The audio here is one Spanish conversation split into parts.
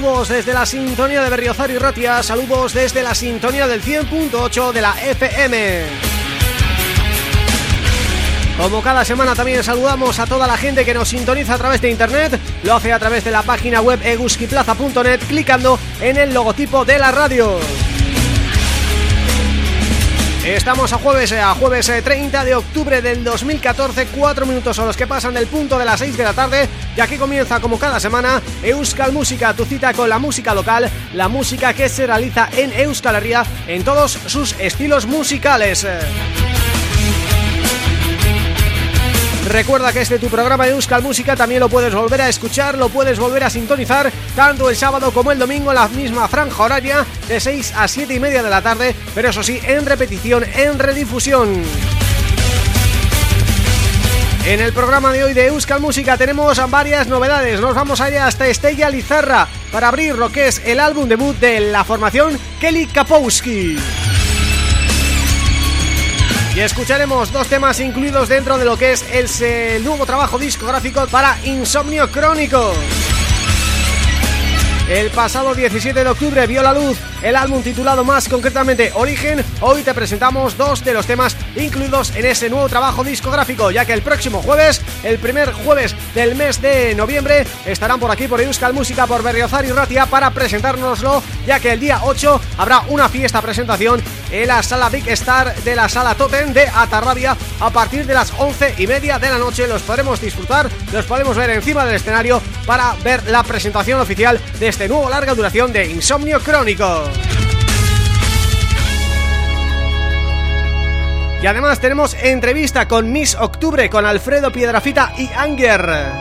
saludos desde la sintonía de Berriozar y Ratia, saludos desde la sintonía del 100.8 de la FM. Como cada semana también saludamos a toda la gente que nos sintoniza a través de internet, lo hace a través de la página web eguskiplaza.net clicando en el logotipo de la radio. Estamos a jueves, a jueves 30 de octubre del 2014, cuatro minutos son los que pasan del punto de las 6 de la tarde y aquí comienza como cada semana Euskal Música, tu cita con la música local, la música que se realiza en Euskal Herria en todos sus estilos musicales. Recuerda que este tu programa de Euskal Música también lo puedes volver a escuchar, lo puedes volver a sintonizar tanto el sábado como el domingo en la misma franja horaria de 6 a 7 y media de la tarde, pero eso sí, en repetición, en redifusión. En el programa de hoy de Euskal Música tenemos varias novedades, nos vamos allá hasta Estella Lizarra para abrir lo que es el álbum debut de la formación Kelly Kapowski. Y escucharemos dos temas incluidos dentro de lo que es el, nuevo trabajo discográfico para Insomnio Crónico. El pasado 17 de octubre vio la luz el álbum titulado más concretamente Origen. Hoy te presentamos dos de los temas incluidos en ese nuevo trabajo discográfico, ya que el próximo jueves, el primer jueves del mes de noviembre, estarán por aquí por Euskal Música, por Berriozar y Ratia para presentárnoslo, ya que el día 8 habrá una fiesta presentación en la sala Big Star de la sala Totem de Atarrabia a partir de las 11 y media de la noche. Los podremos disfrutar, los podemos ver encima del escenario para ver la presentación oficial de este nuevo larga duración de Insomnio Crónico. Y además tenemos entrevista con Miss Octubre, con Alfredo Piedrafita y Anger.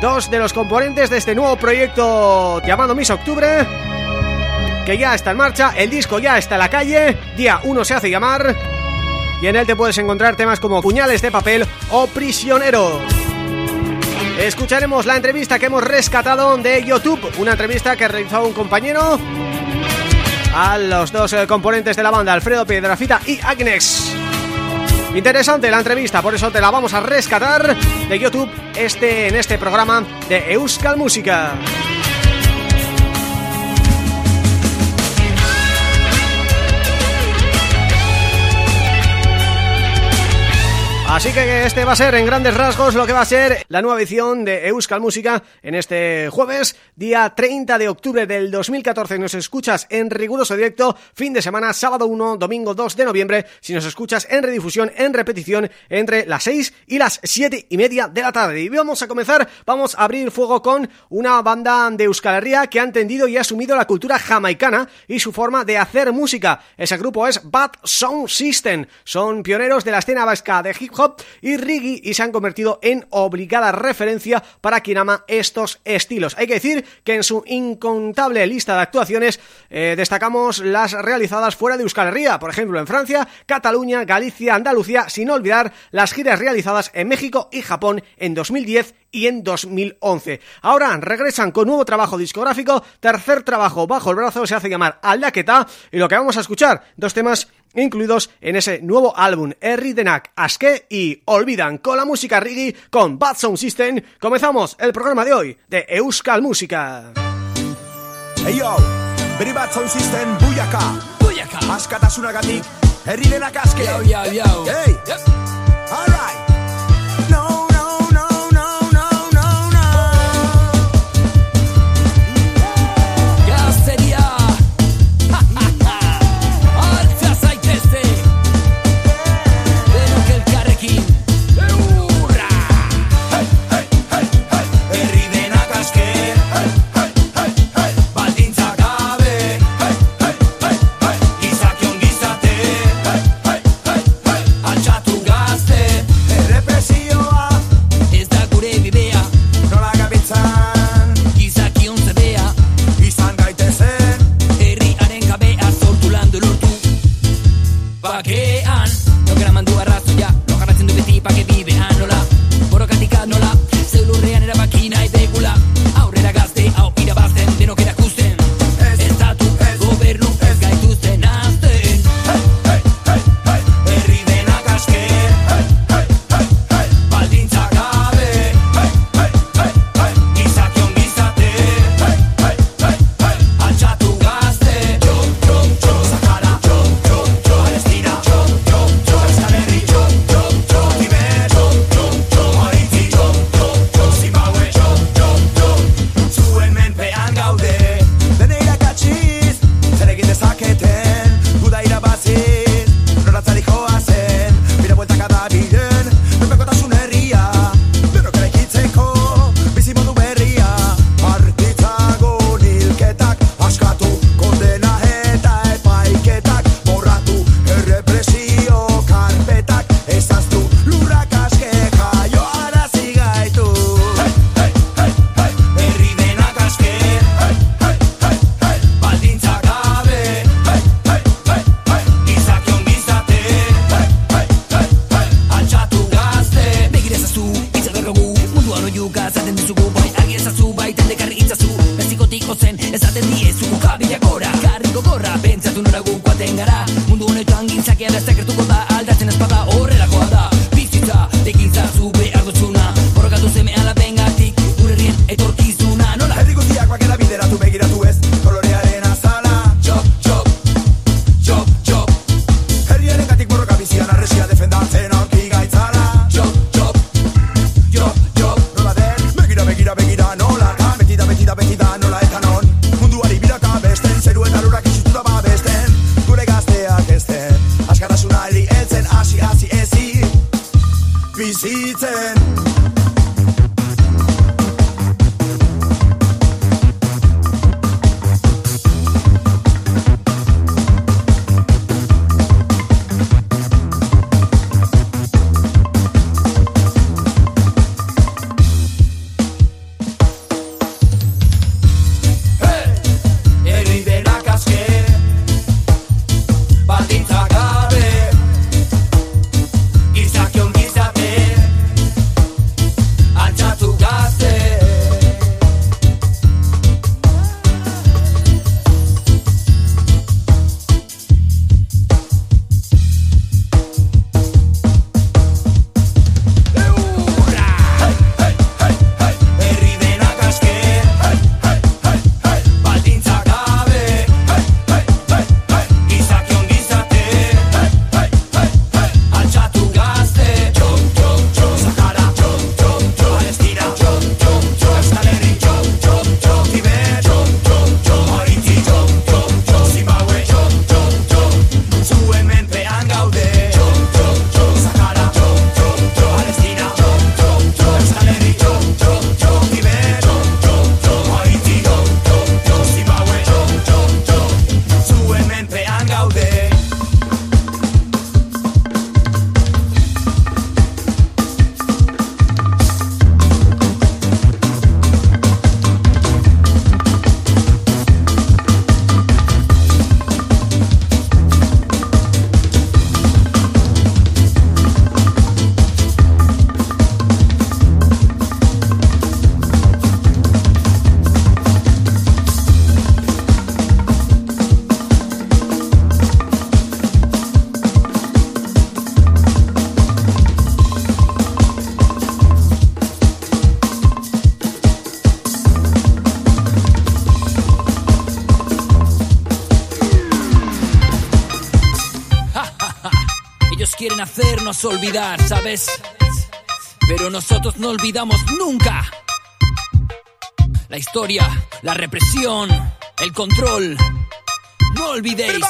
Dos de los componentes de este nuevo proyecto llamado Miss Octubre que ya está en marcha, el disco ya está en la calle, día 1 se hace llamar y en él te puedes encontrar temas como Puñales de Papel o Prisionero. Escucharemos la entrevista que hemos rescatado de YouTube, una entrevista que realizó un compañero a los dos eh, componentes de la banda, Alfredo Piedrafita y Agnes. Interesante la entrevista, por eso te la vamos a rescatar de YouTube este en este programa de Euskal Música. Así que este va a ser en grandes rasgos lo que va a ser la nueva edición de Euskal Música en este jueves, día 30 de octubre del 2014. Nos escuchas en riguroso directo, fin de semana, sábado 1, domingo 2 de noviembre. Si nos escuchas en redifusión, en repetición, entre las 6 y las 7 y media de la tarde. Y vamos a comenzar, vamos a abrir fuego con una banda de Euskal que ha entendido y asumido la cultura jamaicana y su forma de hacer música. Ese grupo es Bad Sound System. Son pioneros de la escena vasca de hip y reggae y se han convertido en obligada referencia para quien ama estos estilos. Hay que decir que en su incontable lista de actuaciones eh, destacamos las realizadas fuera de Euskal Herria, por ejemplo en Francia, Cataluña, Galicia, Andalucía, sin olvidar las giras realizadas en México y Japón en 2010 y en 2011. Ahora regresan con nuevo trabajo discográfico, tercer trabajo bajo el brazo, se hace llamar Aldaqueta y lo que vamos a escuchar, dos temas incluidos en ese nuevo álbum Erri Denak Aske y Olvidan con la música reggae con Bad Sound System. Comenzamos el programa de hoy de Euskal Música. Hey yo, beri Bad Sound System buyaka. Buyaka. Askatasunagatik Erri Denak Aske. Yo yo yo Hey. Yep. Alright disco らば機内で Nosotros no olvidamos nunca la historia, la represión, el control. No olvidéis.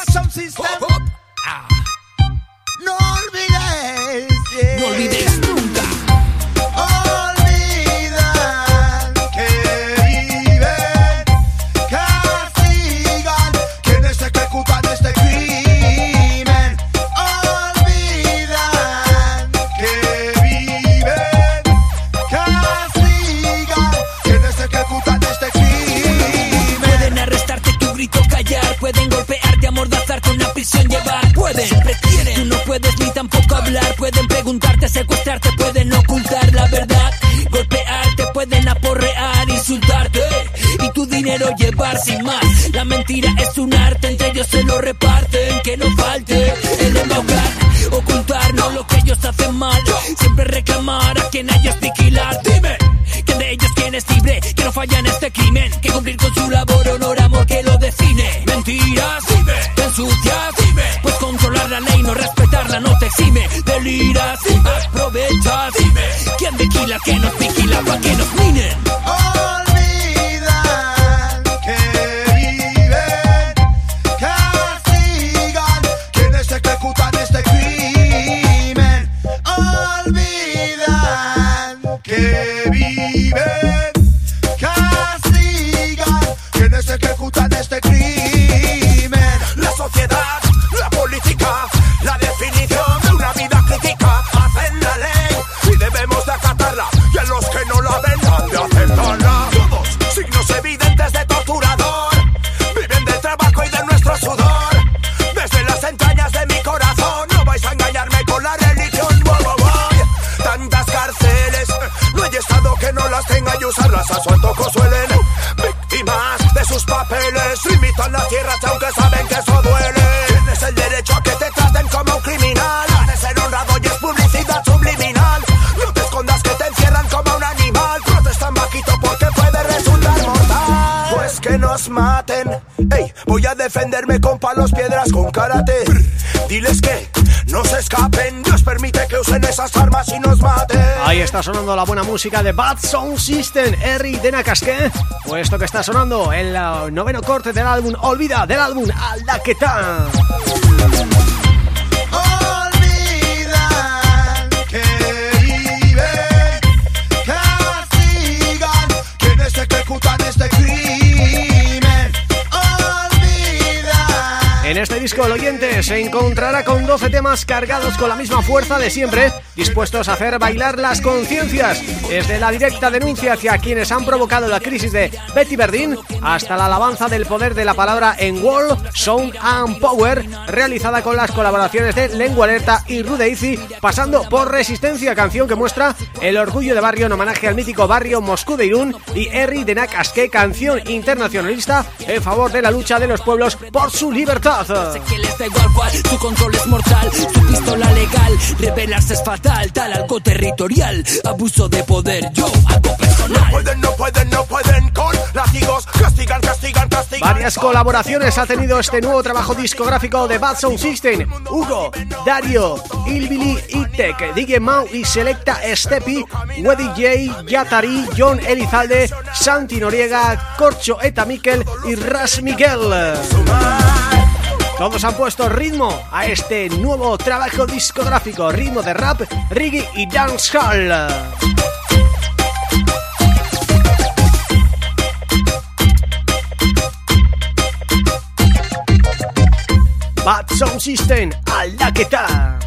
Ahí está sonando la buena música de Bad Sound System, Harry de Nakasque. Puesto que está sonando el noveno corte del álbum Olvida, del álbum Aldaquetán. El oyente se encontrará con 12 temas cargados con la misma fuerza de siempre, dispuestos a hacer bailar las conciencias, desde la directa denuncia hacia quienes han provocado la crisis de Betty Verdín hasta la alabanza del poder de la palabra en World, Sound and Power, realizada con las colaboraciones de Lengua Alerta y Rude pasando por Resistencia, canción que muestra el orgullo de barrio en homenaje al mítico barrio Moscú de Irún y Eri de Nakaske, canción internacionalista en favor de la lucha de los pueblos por su libertad. Su control es mortal, su pistola legal, rebelarse es fatal, tal algo territorial, abuso de poder, yo algo personal. No pueden, no pueden, no pueden con látigos, castigan, castigan, castigan. Varias colaboraciones ha tenido este nuevo trabajo discográfico de Bad Sound System, Hugo, Dario, Ilbili, Itek, DJ Mau y Selecta Stepi, Weddy J, Yatari, John Elizalde, Santi Noriega, Corcho Eta Miquel y Ras Miguel. Todos han puesto ritmo a este nuevo trabajo discográfico, ritmo de rap, reggae y dancehall. Bad Sound System, a la que está.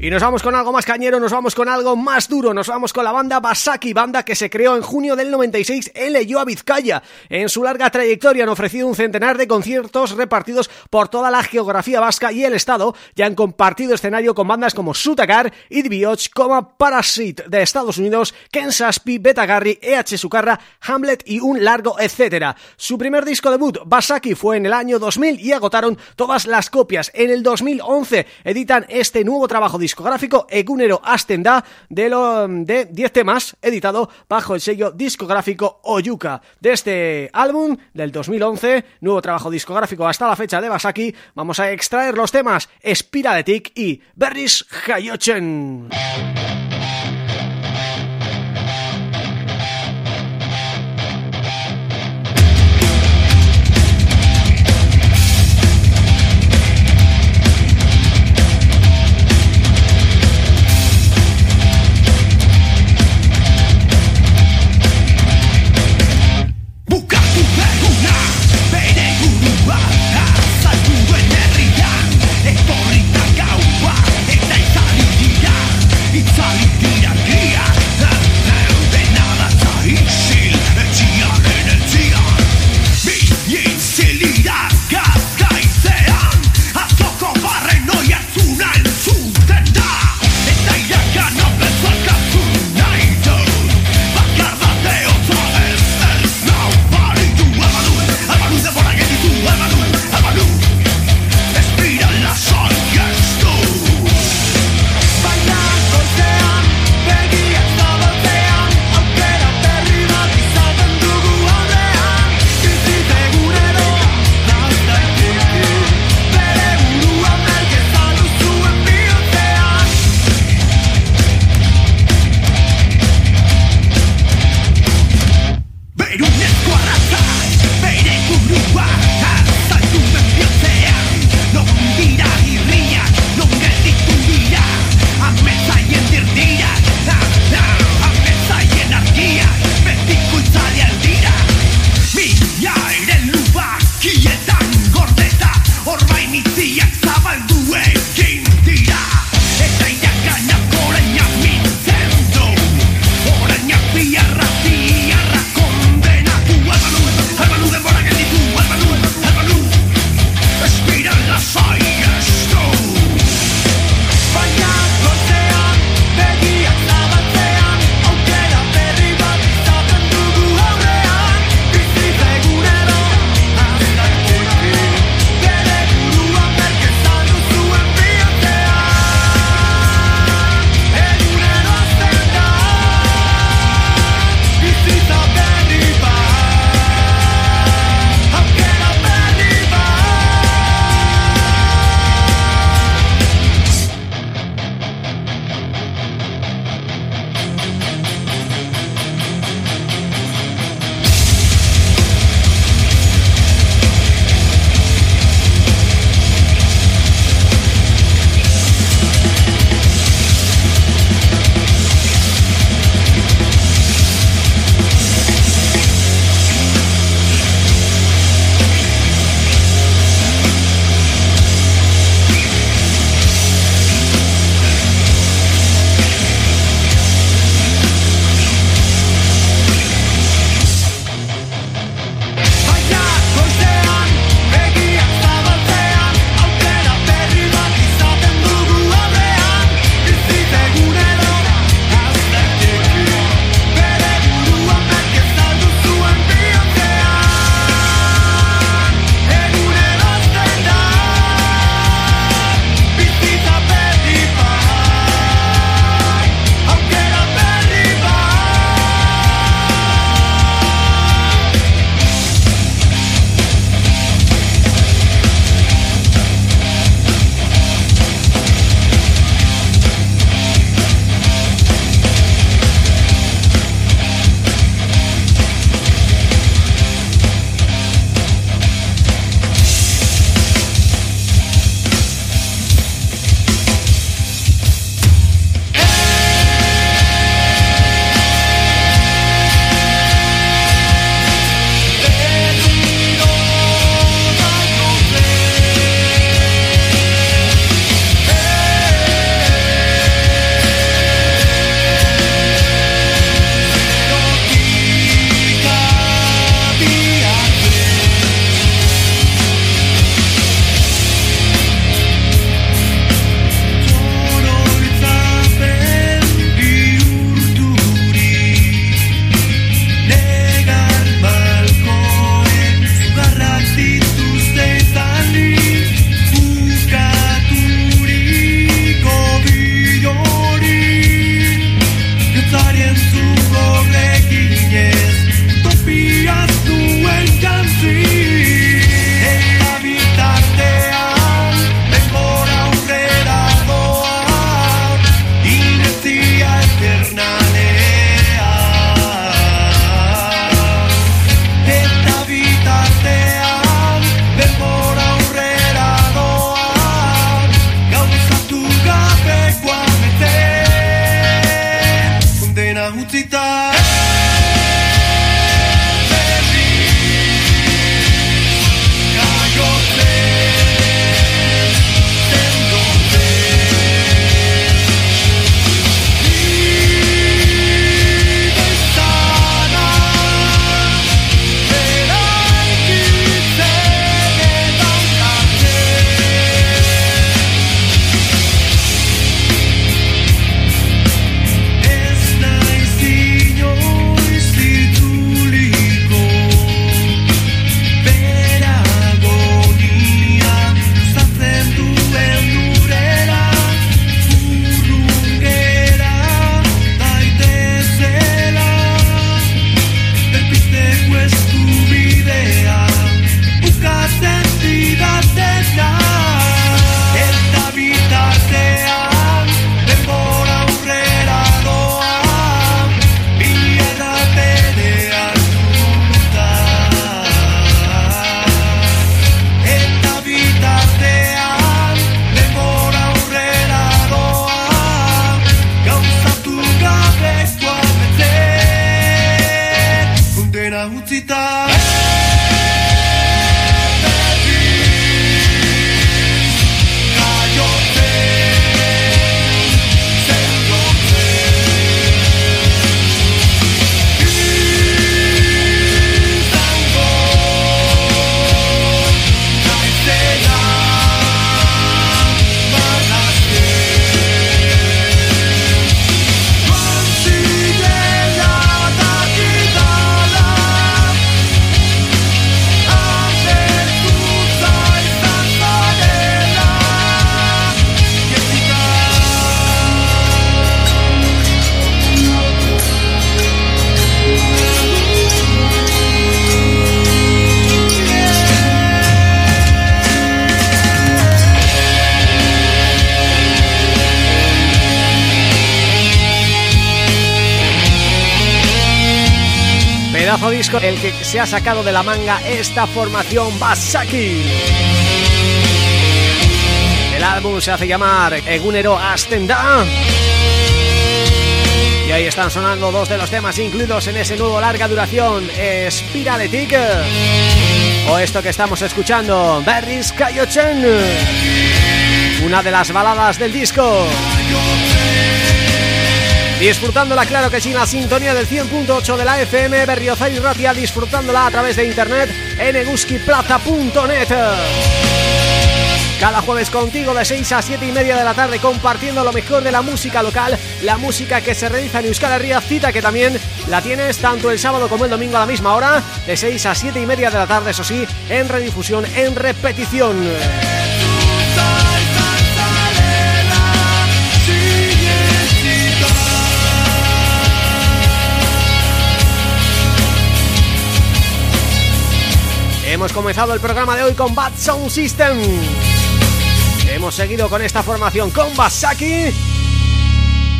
Y nos vamos con algo más cañero, nos vamos con algo más duro, nos vamos con la banda Basaki, banda que se creó en junio del 96 en Leyoa, Vizcaya. En su larga trayectoria han ofrecido un centenar de conciertos repartidos por toda la geografía vasca y el estado, ya han compartido escenario con bandas como Sutagar, Idbioch, como Parasite de Estados Unidos, Kensaspi, Betagarri, EH Sucarra, Hamlet y un largo etcétera. Su primer disco debut, Basaki, fue en el año 2000 y agotaron todas las copias. En el 2011 editan este nuevo trabajo discográfico Egunero Astenda de, lo, de 10 temas editado bajo el sello discográfico Oyuka. De este álbum del 2011, nuevo trabajo discográfico hasta la fecha de Basaki, vamos a extraer los temas Spiraletic y Berris Hayochen. Ha sacado de la manga esta formación Basaki. El álbum se hace llamar Egunero Astenda. Y ahí están sonando dos de los temas incluidos en ese nuevo larga duración, Spiraletic. O esto que estamos escuchando, Berries Kaiochen. Una de las baladas del disco. Disfrutándola, claro que sí, la sintonía del 100.8 de la FM Berriozar y Ratia, disfrutándola a través de internet en eguskiplaza.net cada jueves contigo de 6 a 7 y media de la tarde compartiendo lo mejor de la música local, la música que se realiza en Euskal Herria, cita que también la tienes tanto el sábado como el domingo a la misma hora, de 6 a 7 y media de la tarde, eso sí, en redifusión, en repetición. Hemos comenzado el programa de hoy con Bad Sound System Hemos seguido con esta formación con Basaki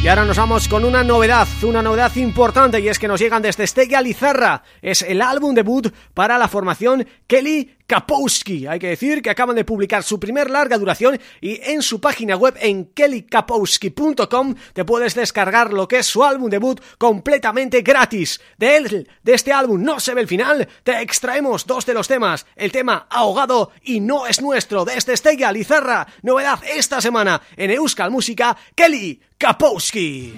y ahora nos vamos con una novedad, una novedad importante y es que nos llegan desde Stega Lizarra. Es el álbum debut para la formación Kelly Kapowski. Hay que decir que acaban de publicar su primer larga duración y en su página web en kellykapowski.com te puedes descargar lo que es su álbum debut completamente gratis. De él, de este álbum No se ve el final, te extraemos dos de los temas. El tema Ahogado y No es nuestro de este Stega Lizarra. Novedad esta semana en Euskal Música, Kelly Kapowski.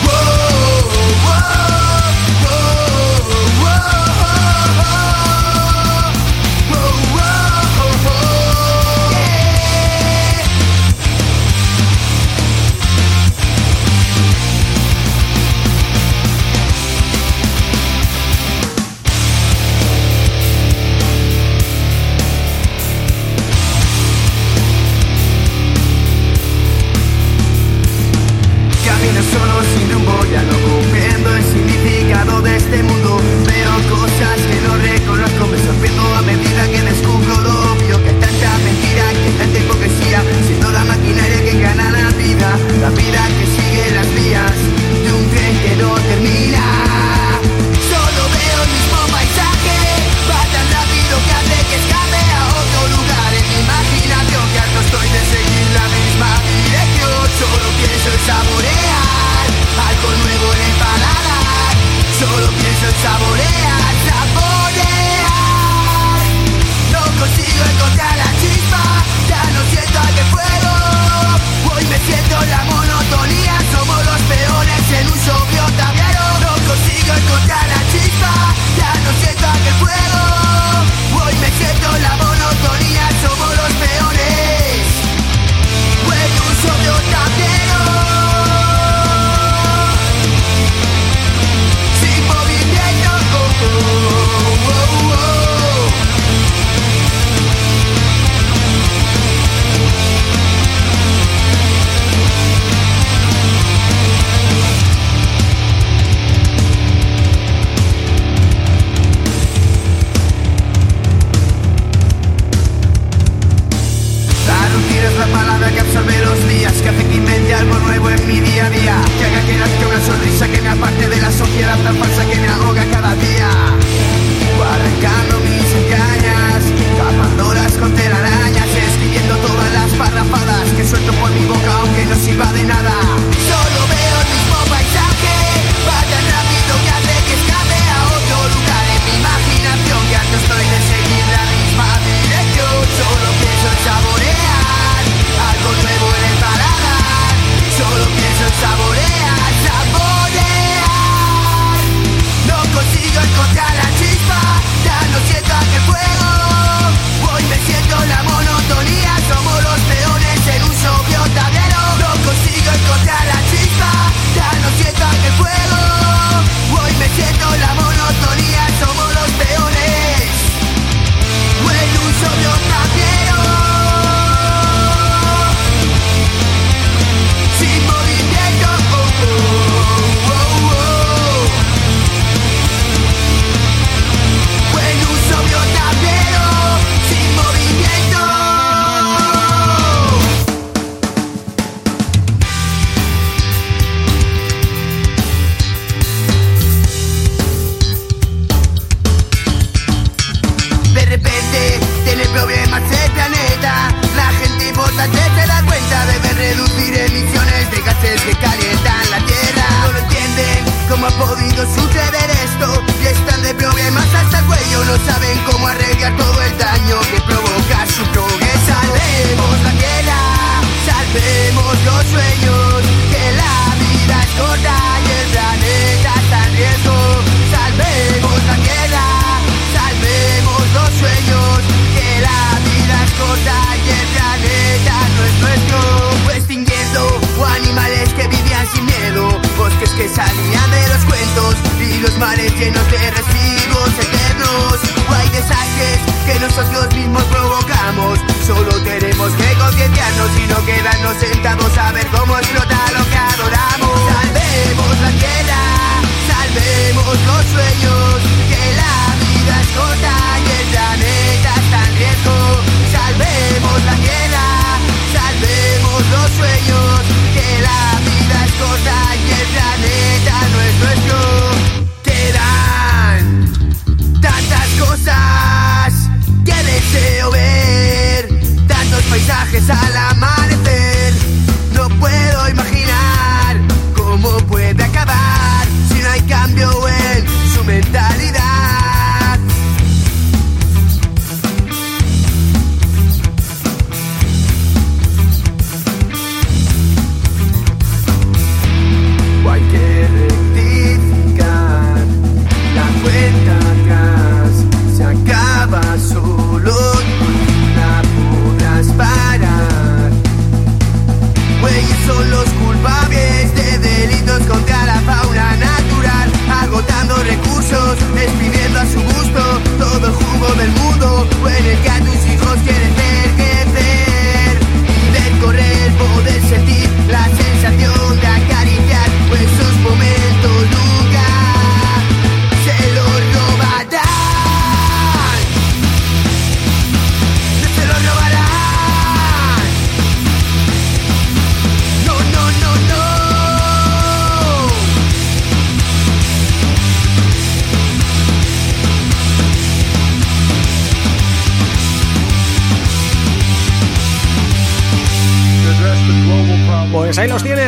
son los culpables de delitos contra la fauna natural, agotando recursos, exprimiendo a su gusto todo el jugo del mundo, o en el que a tus hijos quieren tener.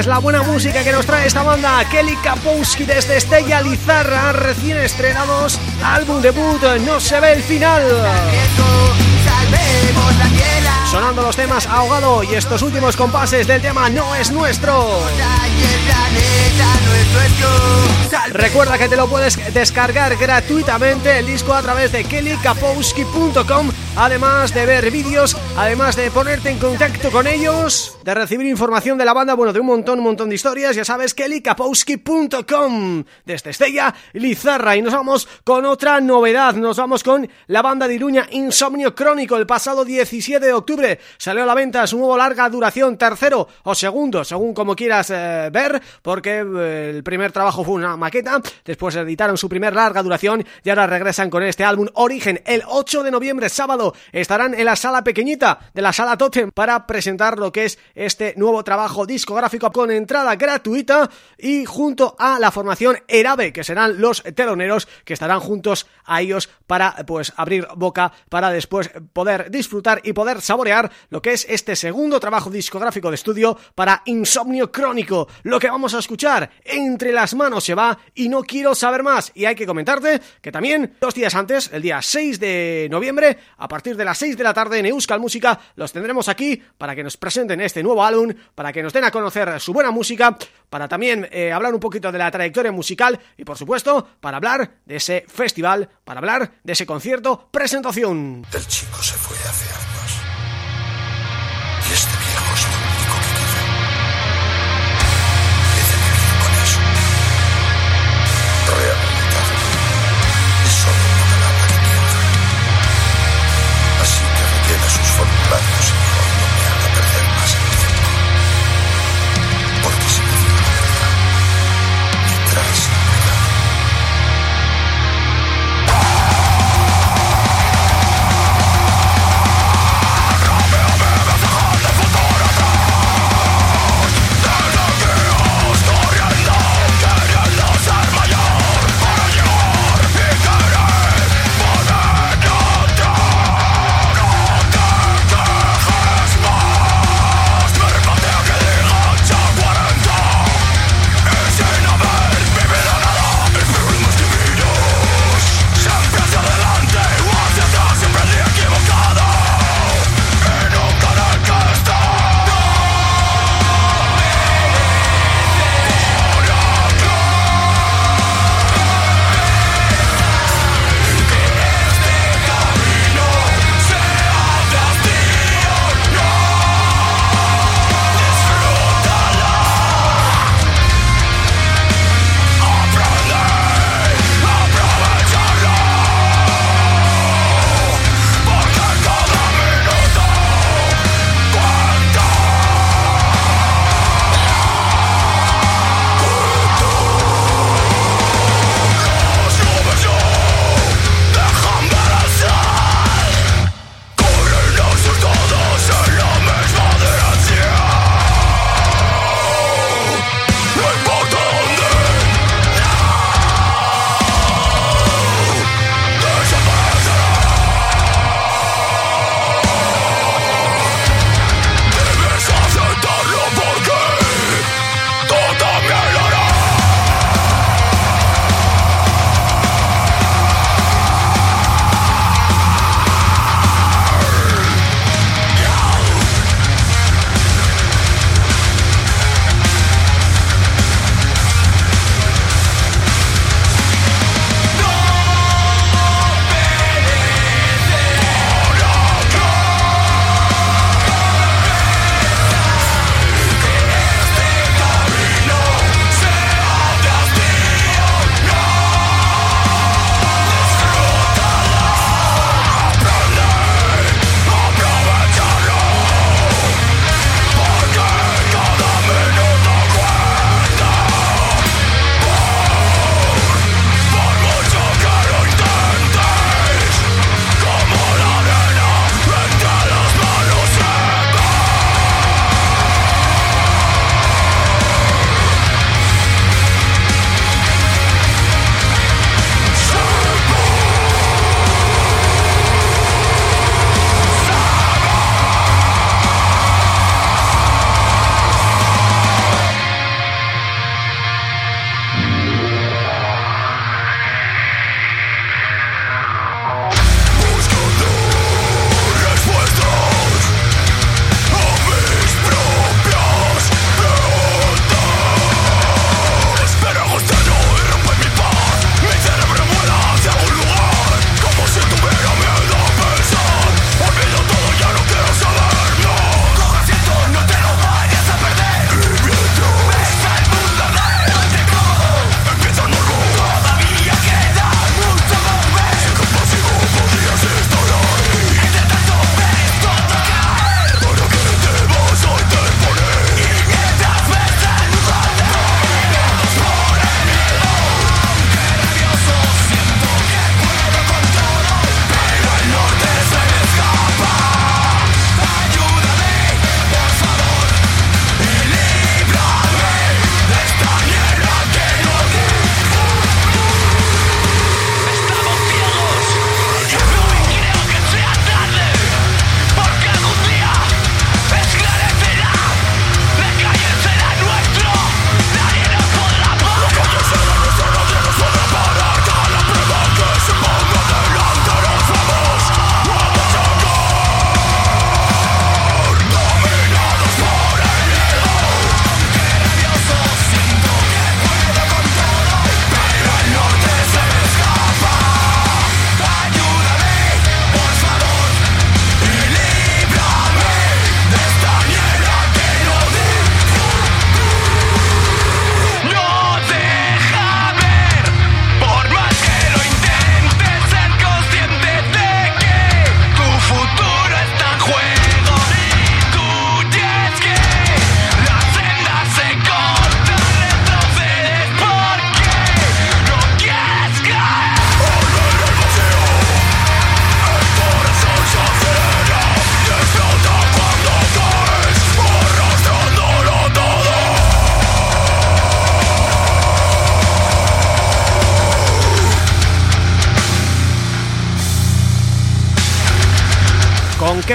Tienes, la buena música que nos trae esta banda Kelly Kapowski desde Estella Lizarra Recién estrenados, álbum debut No se ve el final Sonando los temas Ahogado y estos últimos compases del tema No es nuestro. Recuerda que te lo puedes descargar gratuitamente el disco a través de kellykapowski.com Además de ver vídeos, además de ponerte en contacto con ellos De recibir información de la banda, bueno, de un montón, un montón de historias Ya sabes, kellykapowski.com Desde Estella Lizarra Y nos vamos con otra novedad Nos vamos con la banda de Iruña Insomnio Crónico El pasado 17 de octubre salió a la venta su nuevo larga duración Tercero o segundo, según como quieras eh, ver Porque eh, el primer trabajo fue una maqueta Después editaron su primer larga duración Y ahora regresan con este álbum Origen. El 8 de noviembre, sábado Estarán en la sala pequeñita de la sala Totem Para presentar lo que es este nuevo trabajo discográfico Con entrada gratuita Y junto a la formación Erabe Que serán los teloneros que estarán juntos a ellos Para pues abrir boca Para después poder disfrutar y poder saborear Lo que es este segundo trabajo discográfico de estudio Para Insomnio Crónico Lo que vamos a escuchar Entre las manos se va y no quiero saber más. Y hay que comentarte que también dos días antes, el día 6 de noviembre, a partir de las 6 de la tarde en Euskal Música, los tendremos aquí para que nos presenten este nuevo álbum, para que nos den a conocer su buena música, para también eh, hablar un poquito de la trayectoria musical y por supuesto para hablar de ese festival, para hablar de ese concierto presentación. El chico se fue años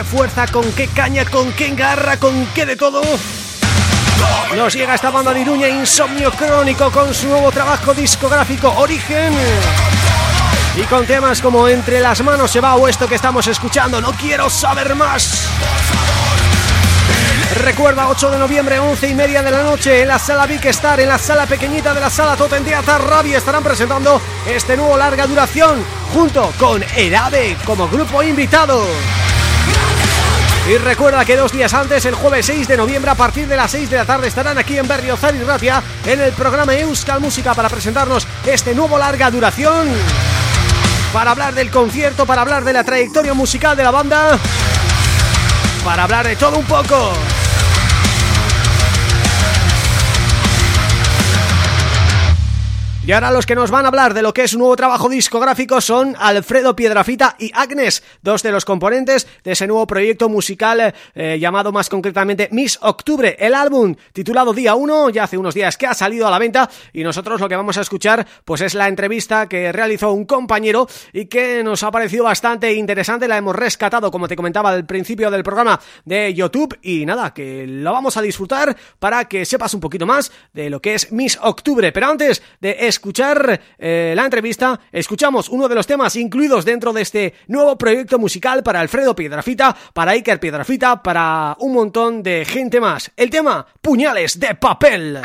fuerza, con qué caña, con qué garra, con qué de todo. Nos llega esta banda de Iruña Insomnio Crónico con su nuevo trabajo discográfico Origen. Y con temas como Entre las manos se va o esto que estamos escuchando No quiero saber más. Recuerda, 8 de noviembre, 11 y media de la noche En la sala Big Star, en la sala pequeñita de la sala Totendia Tarrabi Estarán presentando este nuevo larga duración Junto con Erade como grupo invitado y recuerda que dos días antes, el jueves 6 de noviembre, a partir de las 6 de la tarde, estarán aquí en Berriozar y en el programa Euskal Música para presentarnos este nuevo larga duración. Para hablar del concierto, para hablar de la trayectoria musical de la banda, para hablar de todo un poco. Y ahora los que nos van a hablar de lo que es un nuevo trabajo discográfico son Alfredo Piedrafita y Agnes, dos de los componentes de ese nuevo proyecto musical eh, llamado más concretamente Miss Octubre. El álbum titulado Día 1 ya hace unos días que ha salido a la venta y nosotros lo que vamos a escuchar pues es la entrevista que realizó un compañero y que nos ha parecido bastante interesante, la hemos rescatado como te comentaba al principio del programa de YouTube y nada, que lo vamos a disfrutar para que sepas un poquito más de lo que es Miss Octubre. Pero antes de escuchar eh, la entrevista, escuchamos uno de los temas incluidos dentro de este nuevo proyecto musical para Alfredo Piedrafita, para Iker Piedrafita, para un montón de gente más. El tema Puñales de Papel.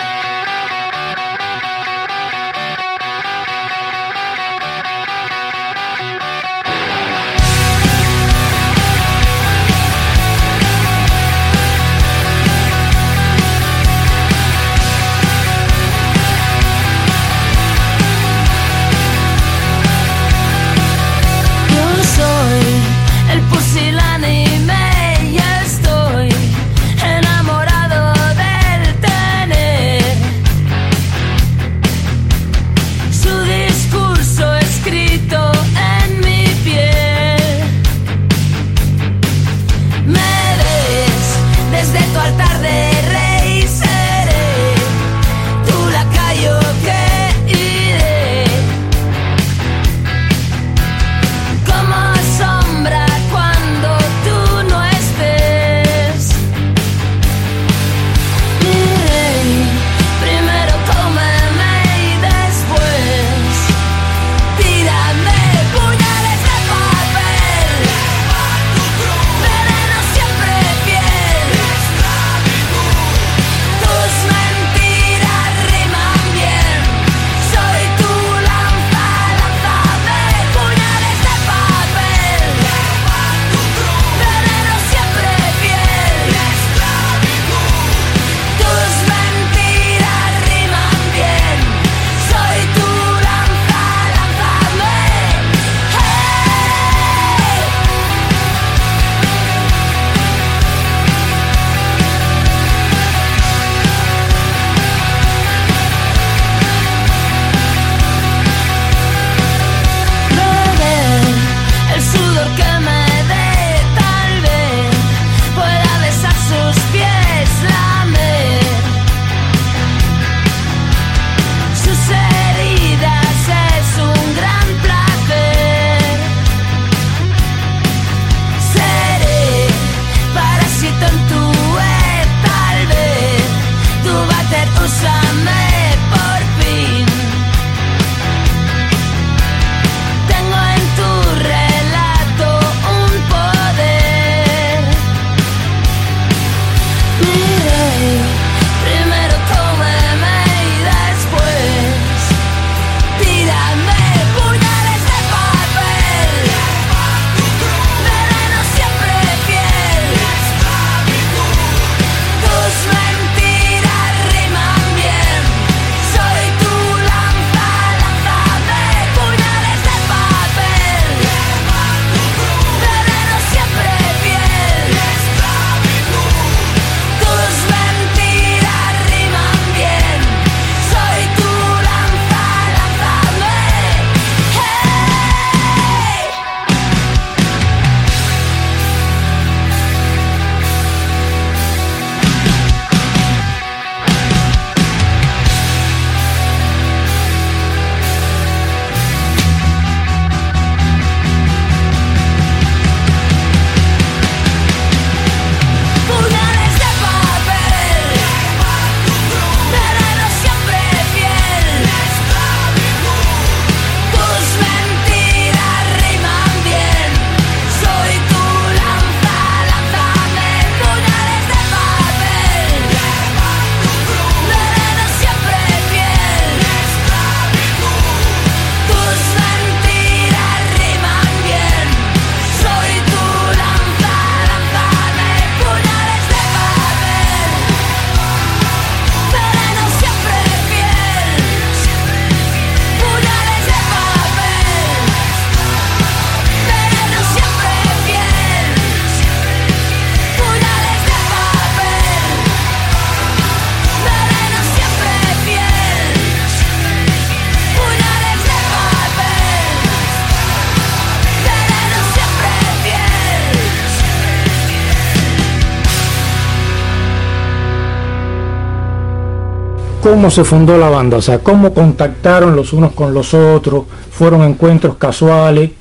Cómo se fundó la banda, o sea, cómo contactaron los unos con los otros, fueron encuentros casuales.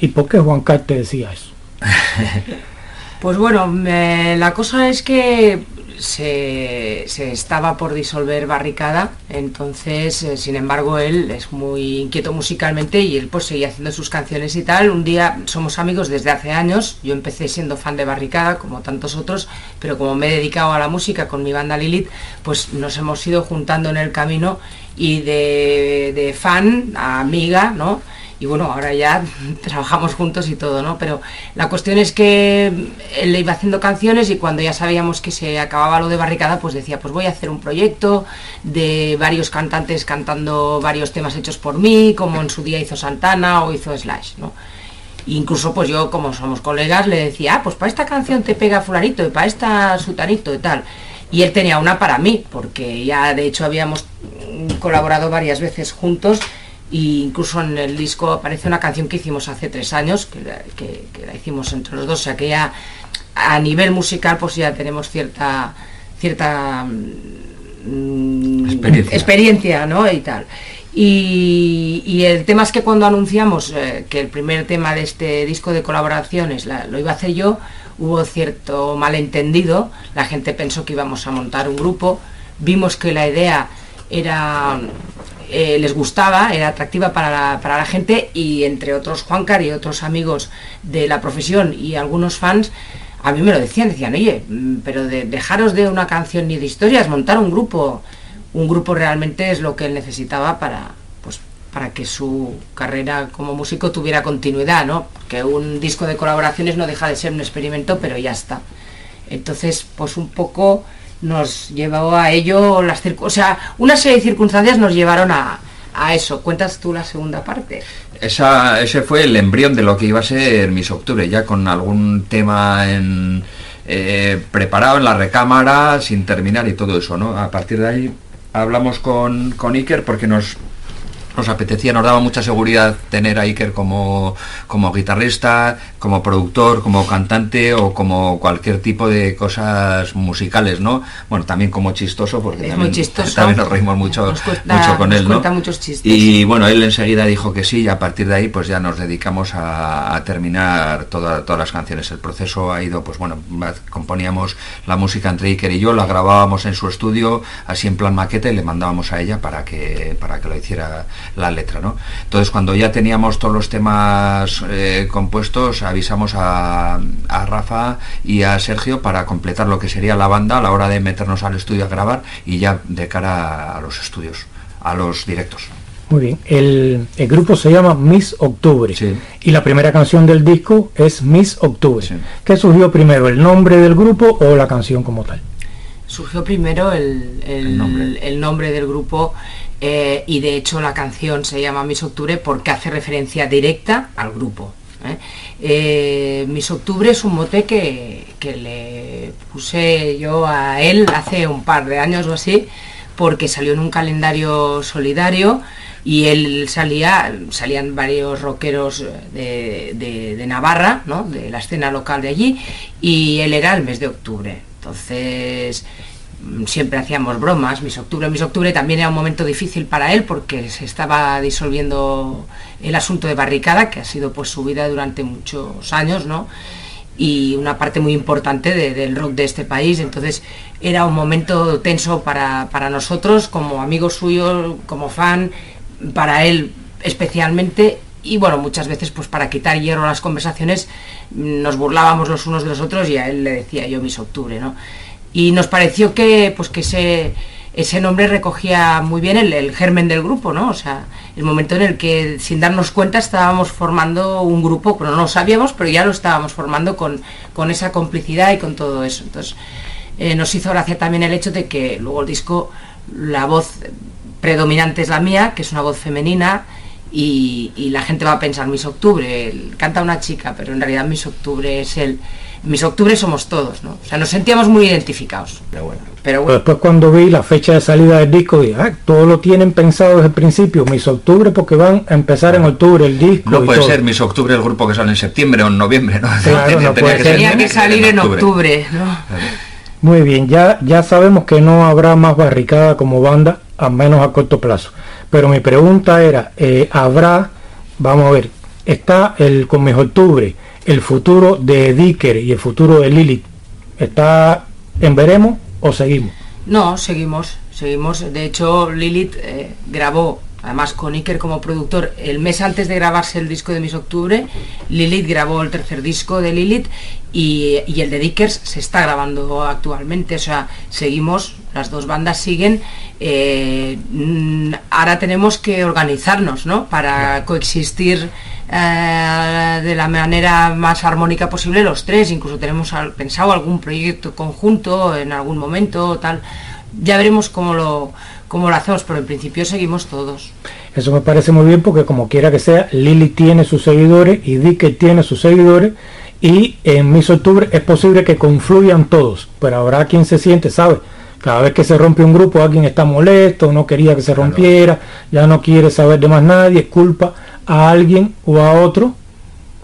¿Y por qué Juan Carlos te decía eso? Pues bueno, la cosa es que se, se estaba por disolver Barricada, entonces, eh, sin embargo, él es muy inquieto musicalmente y él pues seguía haciendo sus canciones y tal. Un día somos amigos desde hace años, yo empecé siendo fan de Barricada, como tantos otros, pero como me he dedicado a la música con mi banda Lilith, pues nos hemos ido juntando en el camino y de, de fan a amiga, ¿no? Y bueno, ahora ya trabajamos juntos y todo, ¿no? Pero la cuestión es que él le iba haciendo canciones y cuando ya sabíamos que se acababa lo de barricada, pues decía, pues voy a hacer un proyecto de varios cantantes cantando varios temas hechos por mí, como en su día hizo Santana o hizo Slash, ¿no? Incluso pues yo, como somos colegas, le decía, ah, pues para esta canción te pega fulanito y para esta sutanito y tal. Y él tenía una para mí, porque ya de hecho habíamos mm, colaborado varias veces juntos y incluso en el disco aparece una canción que hicimos hace tres años, que la, que- que la hicimos entre los dos, o sea que ya a nivel musical pues ya tenemos cierta cierta mm, Experiencia. experiencia, ¿no? y tal. Y, y el tema es que cuando anunciamos eh, que el primer tema de este disco de colaboraciones la- lo iba a hacer yo, hubo cierto malentendido, la gente pensó que íbamos a montar un grupo, vimos que la idea era eh, les gustaba, era atractiva para la, para la gente y entre otros Juancar y otros amigos de la profesión y algunos fans a mí me lo decían, decían, oye, mm, pero de, dejaros de una canción ni de historias, montar un grupo, un grupo realmente es lo que él necesitaba para, pues, para que su carrera como músico tuviera continuidad, ¿no? Que un disco de colaboraciones no deja de ser un experimento, pero ya está. Entonces, pues un poco nos llevó a ello las o sea, una serie de circunstancias nos llevaron a, a eso. Cuentas tú la segunda parte. Esa, ese fue el embrión de lo que iba a ser Miss Octubre, ya con algún tema en, eh, preparado en la recámara, sin terminar y todo eso, ¿no? A partir de ahí hablamos con, con Iker porque nos, nos apetecía, nos daba mucha seguridad tener a Iker como, como guitarrista, como productor, como cantante o como cualquier tipo de cosas musicales, ¿no? Bueno, también como chistoso, porque también, chistoso. también nos reímos mucho, Nos mucho con nos él, ¿no? cuenta muchos chistes. Y bueno, él enseguida dijo que sí y a partir de ahí pues ya nos dedicamos a, a terminar toda- todas las canciones. El proceso ha ido, pues bueno, componíamos la música entre Iker y yo, la grabábamos en su estudio, así en plan maqueta y le mandábamos a ella para que, para que lo hiciera la letra, ¿no? Entonces cuando ya teníamos todos los temas eh, compuestos, avisamos a, a Rafa y a Sergio para completar lo que sería la banda a la hora de meternos al estudio a grabar y ya de cara a los estudios, a los directos. Muy bien, el, el grupo se llama Miss Octubre Sí. y la primera canción del disco es Miss Octubre. Sí. ¿Qué surgió primero, el nombre del grupo o la canción como tal? Surgió primero el, el- El nombre. el nombre del grupo eh, y de hecho la canción se llama Miss Octubre porque hace referencia directa al grupo. ¿eh? Eh, Miss Octubre es un mote que, que le puse yo a él hace un par de años o así porque salió en un calendario solidario y él salía, salían varios rockeros de, de- de Navarra, ¿no? de la escena local de allí, y él era el mes de octubre. Entonces, siempre hacíamos bromas, mis octubre, mis octubre también era un momento difícil para él porque se estaba disolviendo el asunto de barricada, que ha sido pues su vida durante muchos años, ¿no? y una parte muy importante de- del rock de este país. Entonces era un momento tenso para, para nosotros, como amigos suyos, como fan, para él especialmente. Y bueno, muchas veces pues para quitar hierro a las conversaciones nos burlábamos los unos de los otros y a él le decía yo mis octubre, ¿no? Y nos pareció que pues que ese, ese nombre recogía muy bien el, germen del grupo, ¿no? O sea, el momento en el que sin darnos cuenta estábamos formando un grupo, pero no lo sabíamos, pero ya lo estábamos formando con, con esa complicidad y con todo eso. Entonces, eh, nos hizo gracia también el hecho de que luego el disco, la voz predominante es la mía, que es una voz femenina, y, y la gente va a pensar Miss Octubre, canta una chica, pero en realidad Miss Octubre es el... Miss Octubre somos todos, ¿no? O sea, nos sentíamos muy identificados. Pero bueno, pero Pero bueno. después cuando vi la fecha de salida del disco, dije, ah, todo lo tienen pensado desde el principio, Miss Octubre, porque van a empezar en octubre el disco. No puede todo. ser Miss Octubre el grupo que sale en septiembre o en noviembre, ¿no? Claro, no puede ser. Tenía que salir en octubre, ¿no? Muy bien, ya, ya sabemos que no habrá más barricada como banda, al menos a corto plazo. Pero mi pregunta era, eh, ¿habrá, vamos a ver, está el con mis octubre, el futuro de Dicker y el futuro de Lilith, ¿está en veremos o seguimos? No, seguimos, seguimos. De hecho, Lilith eh, grabó además con Iker como productor, el mes antes de grabarse el disco de Miss Octubre, Lilith grabó el tercer disco de Lilith y, el de Dickers se está grabando actualmente, o sea, seguimos, las dos bandas siguen, eh, mm, ahora tenemos que organizarnos, ¿no? Para coexistir eh, de la manera más armónica posible los tres, incluso tenemos pensado algún proyecto conjunto en algún momento, tal, ya veremos cómo lo como lo hacemos, pero en principio seguimos todos. Eso me parece muy bien porque como quiera que sea, Lili tiene sus seguidores y Dick tiene sus seguidores y en Miss Octubre es posible que confluyan todos, pero habrá quien se siente, ¿sabe? Cada vez que se rompe un grupo alguien está molesto, no quería que se rompiera, ya no quiere saber de más nadie, es culpa a alguien o a otro,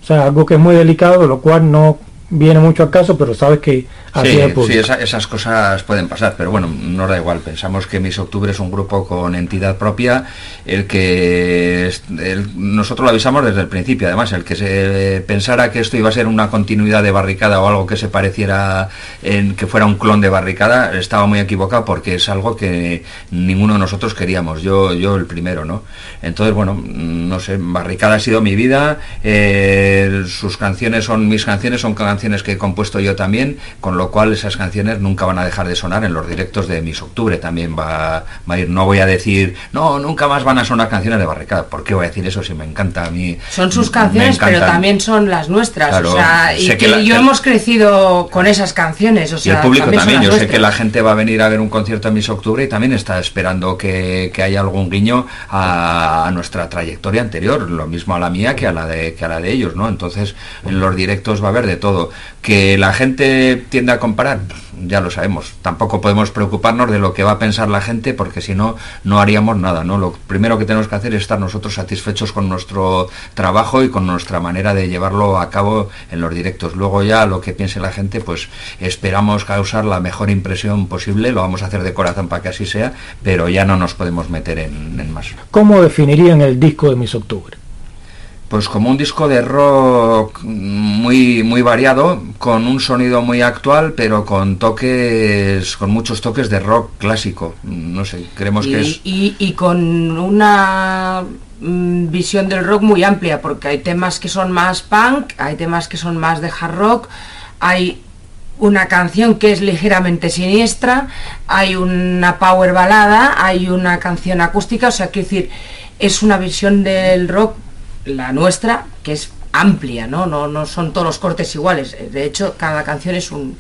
o sea, algo que es muy delicado, lo cual no viene mucho al caso, pero sabes que sí, sí esas cosas pueden pasar, pero bueno, nos da igual. Pensamos que Miss Octubre es un grupo con entidad propia, el que nosotros lo avisamos desde el principio, además, el que se pensara que esto iba a ser una continuidad de barricada o algo que se pareciera en que fuera un clon de barricada, estaba muy equivocado porque es algo que ninguno de nosotros queríamos, yo, yo el primero, ¿no? Entonces, bueno, no sé, barricada ha sido mi vida, eh, sus canciones son mis canciones, son canciones que he compuesto yo también, con lo cual esas canciones nunca van a dejar de sonar en los directos de Miss Octubre, también va, a ir, no voy a decir, no, nunca más van a sonar canciones de barricada, ¿por qué voy a decir eso si me encanta a mí? Son sus canciones, pero también son las nuestras, o sea, y que, yo hemos crecido con esas canciones, o sea, y el público también, yo sé que la gente va a venir a ver un concierto en Miss Octubre y también está esperando que, haya algún guiño a, nuestra trayectoria anterior, lo mismo a la mía que a la de que a la de ellos, ¿no? Entonces, en los directos va a haber de todo. Que la gente tiende a comparar, ya lo sabemos. Tampoco podemos preocuparnos de lo que va a pensar la gente porque si no, no haríamos nada. ¿no? Lo primero que tenemos que hacer es estar nosotros satisfechos con nuestro trabajo y con nuestra manera de llevarlo a cabo en los directos. Luego ya lo que piense la gente, pues esperamos causar la mejor impresión posible, lo vamos a hacer de corazón para que así sea, pero ya no nos podemos meter en, en más. ¿Cómo definirían el disco de Mis Octubre? Pues como un disco de rock muy muy variado con un sonido muy actual pero con toques con muchos toques de rock clásico. No sé creemos que es y, con una mm, visión del rock muy amplia porque hay temas que son más punk hay temas que son más de hard rock hay una canción que es ligeramente siniestra hay una power balada hay una canción acústica o sea quiero decir es una visión del rock la nuestra, que es amplia, ¿no? ¿no? No son todos los cortes iguales. De hecho, cada canción es un,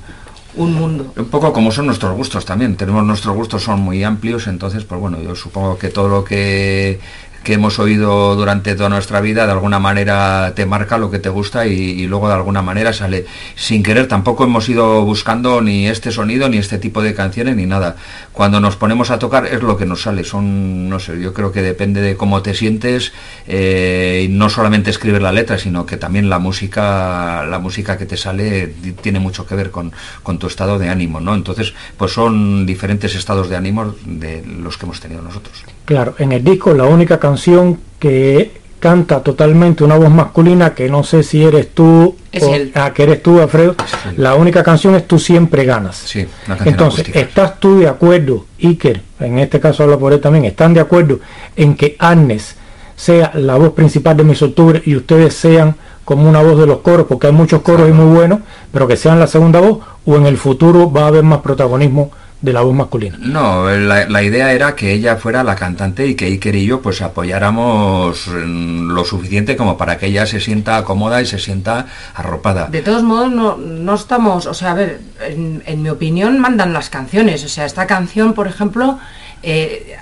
un mundo. Un poco como son nuestros gustos también. Tenemos nuestros gustos, son muy amplios, entonces, pues bueno, yo supongo que todo lo que que hemos oído durante toda nuestra vida, de alguna manera te marca lo que te gusta y, luego de alguna manera sale sin querer. Tampoco hemos ido buscando ni este sonido, ni este tipo de canciones, ni nada. Cuando nos ponemos a tocar es lo que nos sale. Son, no sé, yo creo que depende de cómo te sientes, eh, y no solamente escribir la letra, sino que también la música, la música que te sale tiene mucho que ver con, con tu estado de ánimo, ¿no? Entonces, pues son diferentes estados de ánimo de los que hemos tenido nosotros. Claro, en el disco la única canción que canta totalmente una voz masculina que no sé si eres tú o ah, que eres tú Alfredo la única canción es tú siempre ganas. Sí, entonces estás tú de acuerdo Iker en este caso habla por él también. Están de acuerdo en que Agnes sea la voz principal de Mis Octubre y ustedes sean como una voz de los coros porque hay muchos coros y muy buenos pero que sean la segunda voz o en el futuro va a haber más protagonismo de la voz masculina. No, la, idea era que ella fuera la cantante y que Iker y yo pues apoyáramos lo suficiente como para que ella se sienta cómoda y se sienta arropada. De todos modos, no, no estamos, o sea, a ver, en, mi opinión mandan las canciones, o sea, esta canción, por ejemplo, eh,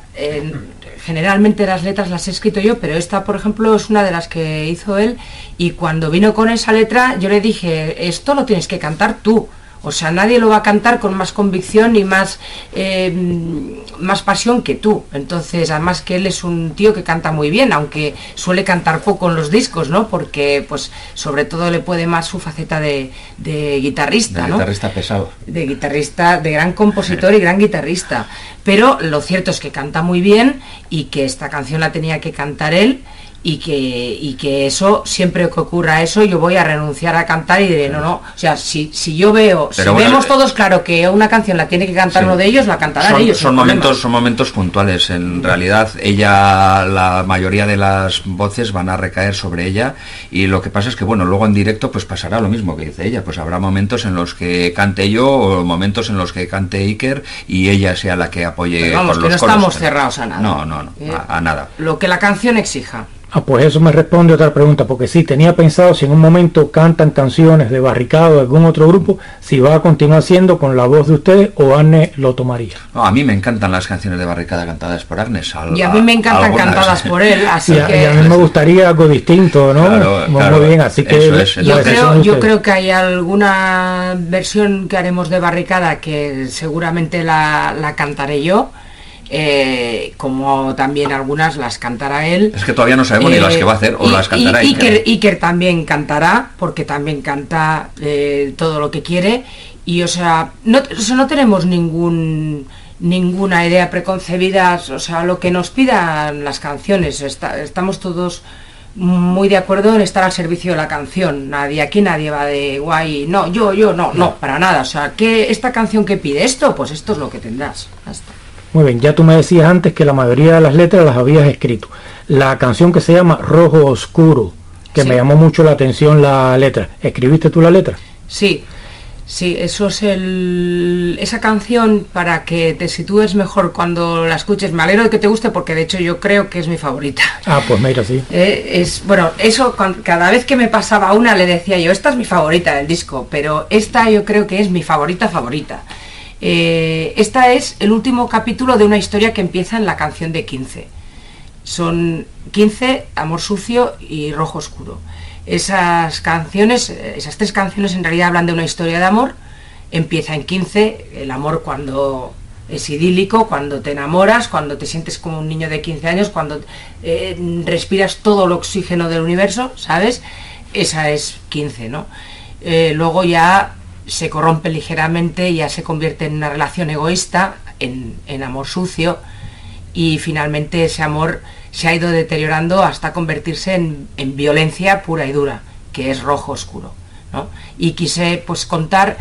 generalmente las letras las he escrito yo, pero esta, por ejemplo, es una de las que hizo él y cuando vino con esa letra yo le dije, esto lo tienes que cantar tú O sea, nadie lo va a cantar con más convicción y más, eh, más pasión que tú. Entonces, además que él es un tío que canta muy bien, aunque suele cantar poco en los discos, ¿no? Porque, pues, sobre todo le puede más su faceta de, de guitarrista, De ¿no? guitarrista pesado. de guitarrista, de gran compositor y gran guitarrista. Pero lo cierto es que canta muy bien y que esta canción la tenía que cantar él y que, y que eso, siempre que ocurra eso, yo voy a renunciar a cantar y diré, no, no, o sea, si, si yo veo, Pero si bueno, vemos eh, todos claro que una canción la tiene que cantar Sí. uno de ellos, la cantarán son, ellos. son problema. momentos son momentos puntuales en realidad ella la mayoría de las voces van a recaer sobre ella y lo que pasa es que bueno luego en directo pues pasará lo mismo que dice ella pues habrá momentos en los que cante yo o momentos en los que cante Iker y ella sea la que apoye Pero vamos, con que los no estamos cerrados a nada. no no no Eh, a, a nada Lo que la canción exija. Ah, pues eso me responde otra pregunta, porque sí, tenía pensado si en un momento cantan canciones de Barricado de algún otro grupo, si va a continuar siendo con la voz de ustedes o Anne lo tomaría. No, a mí me encantan las canciones de Barricada cantadas por Agnes al- Y a mí me encantan algunas. cantadas por él, así Y a, que... y a mí me gustaría algo distinto, ¿no? Claro, muy, claro, muy bien, así que eso es, la Yo creo, yo que hay alguna versión que haremos de Barricada que seguramente la, la cantaré yo, eh, como también algunas las cantará él. es que todavía no sabemos ni Eh, las que va a hacer o y- las cantará y- Iker. Iker, también cantará, porque también canta eh, todo lo que quiere. Y o sea, no, o sea, no tenemos ningún ninguna idea preconcebida, o sea, lo que nos pidan las canciones. Está- estamos todos muy de acuerdo en estar al servicio de la canción. Nadie aquí nadie va de guay, no, yo, yo, no, no, para nada. O sea, que esta canción que pide esto, pues esto es lo que tendrás. Ya está. Muy bien, ya tú me decías antes que la mayoría de las letras las habías escrito. La canción que se llama Rojo Oscuro, que Sí. me llamó mucho la atención la letra. ¿Escribiste tú la letra? Sí, sí, eso es el, esa canción para que te sitúes mejor cuando la escuches. Me alegro de que te guste porque de hecho yo creo que es mi favorita. Ah, pues mira, sí. Eh, es bueno, eso cada vez que me pasaba una le decía yo, esta es mi favorita del disco, pero esta yo creo que es mi favorita favorita. Eh, esta es el último capítulo de una historia que empieza en la canción de 15. Son 15, Amor Sucio y Rojo Oscuro. Esas canciones, esas tres canciones en realidad hablan de una historia de amor. Empieza en 15, el amor cuando es idílico, cuando te enamoras, cuando te sientes como un niño de 15 años, cuando eh, respiras todo el oxígeno del universo, ¿sabes? Esa es 15, ¿no? Eh, luego ya se corrompe ligeramente, ya se convierte en una relación egoísta, en, en amor sucio, y finalmente ese amor se ha ido deteriorando hasta convertirse en, en violencia pura y dura, que es rojo oscuro. ¿no? Y quise pues contar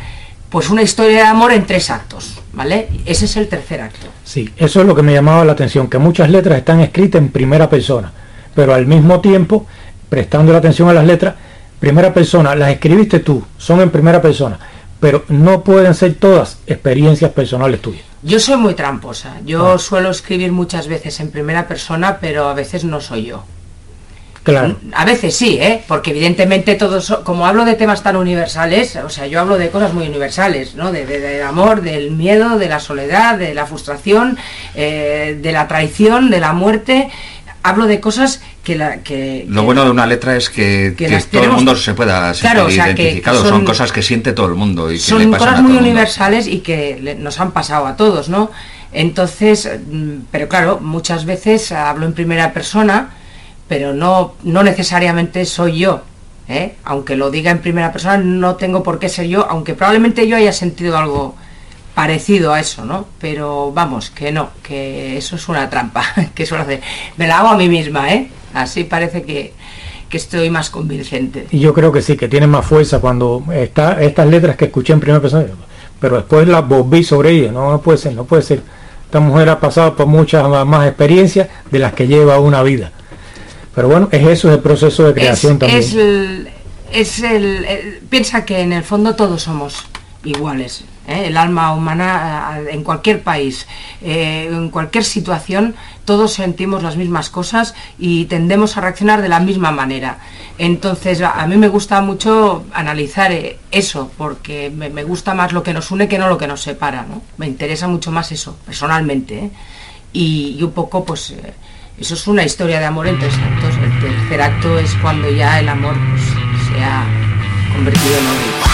pues una historia de amor en tres actos, ¿vale? Ese es el tercer acto. Sí, eso es lo que me llamaba la atención, que muchas letras están escritas en primera persona, pero al mismo tiempo, prestando la atención a las letras, primera persona, las escribiste tú, son en primera persona, pero no pueden ser todas experiencias personales tuyas. Yo soy muy tramposa. Yo suelo escribir muchas veces en primera persona, pero a veces no soy yo. Claro, A veces sí, ¿eh? Porque evidentemente todos, como hablo de temas tan universales, o sea, yo hablo de cosas muy universales, ¿no? De, de- del amor, del miedo, de la soledad, de la frustración, eh, de la traición, de la muerte. Hablo de cosas que la que Lo que- bueno de una letra es que, todo el mundo se pueda sentir Claro, o sea, que- identificado. son, son- cosas que siente todo el mundo y que le son pasan cosas a muy todo universales y que le- nos han pasado a todos, ¿no? Entonces, mm, pero claro, muchas veces hablo en primera persona, pero no, no necesariamente soy yo. ¿eh? Aunque lo diga en primera persona, no tengo por qué ser yo, aunque probablemente yo haya sentido algo parecido a eso, ¿no? Pero vamos, que no, que eso es una trampa, que suelo hacer. Me la hago a mí misma, ¿eh? Así parece que, que estoy más convincente. y yo creo que sí, que tiene más fuerza cuando está estas letras que escuché en primera persona, pero después las volví sobre ellas, no, no puede ser, no puede ser. Esta mujer ha pasado por muchas más experiencias de las que lleva una vida. Pero bueno, es eso, es el proceso de creación es, también. es el, es el- el- piensa que en el fondo todos somos iguales. ¿Eh? El alma humana eh, en cualquier país, eh, en cualquier situación, todos sentimos las mismas cosas y tendemos a reaccionar de la misma manera. Entonces, a, mí me gusta mucho analizar eso, porque me, gusta más lo que nos une que no lo que nos separa. ¿no? Me interesa mucho más eso, personalmente. y, un poco pues eso es una historia de amor en tres actos el tercer acto es cuando ya el amor pues, se ha convertido en odio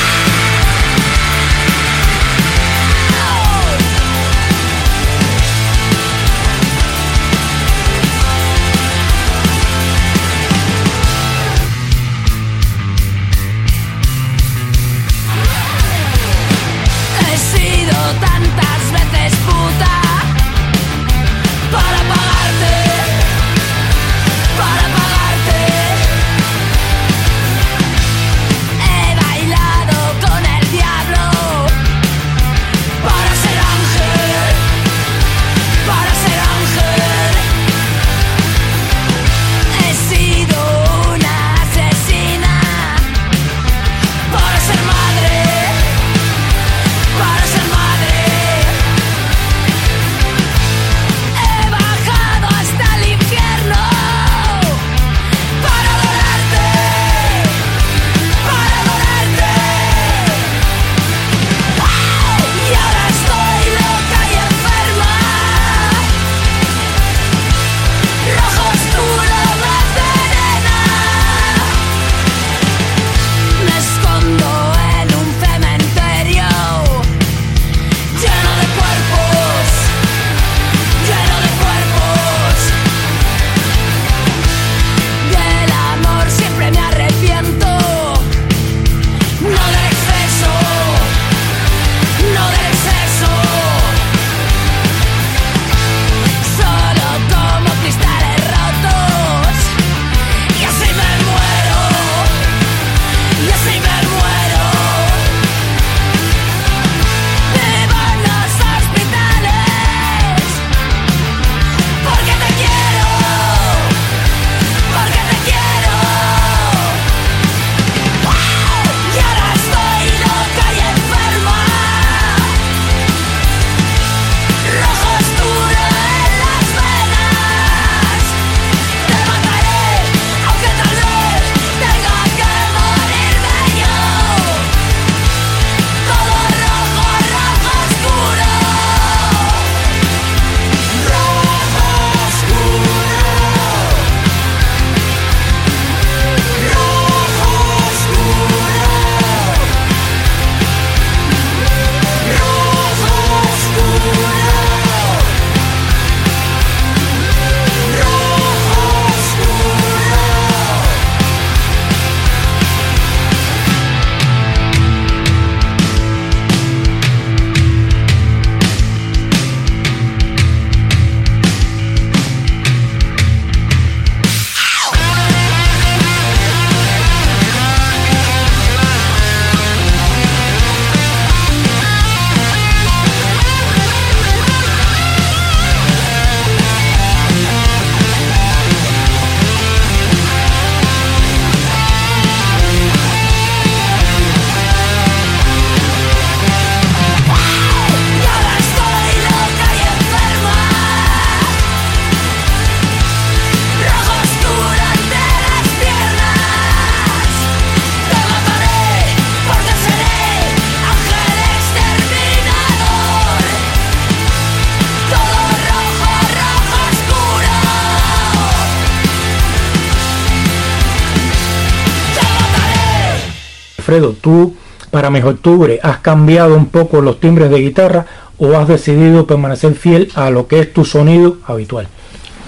Tú para Mes Octubre has cambiado un poco los timbres de guitarra o has decidido permanecer fiel a lo que es tu sonido habitual?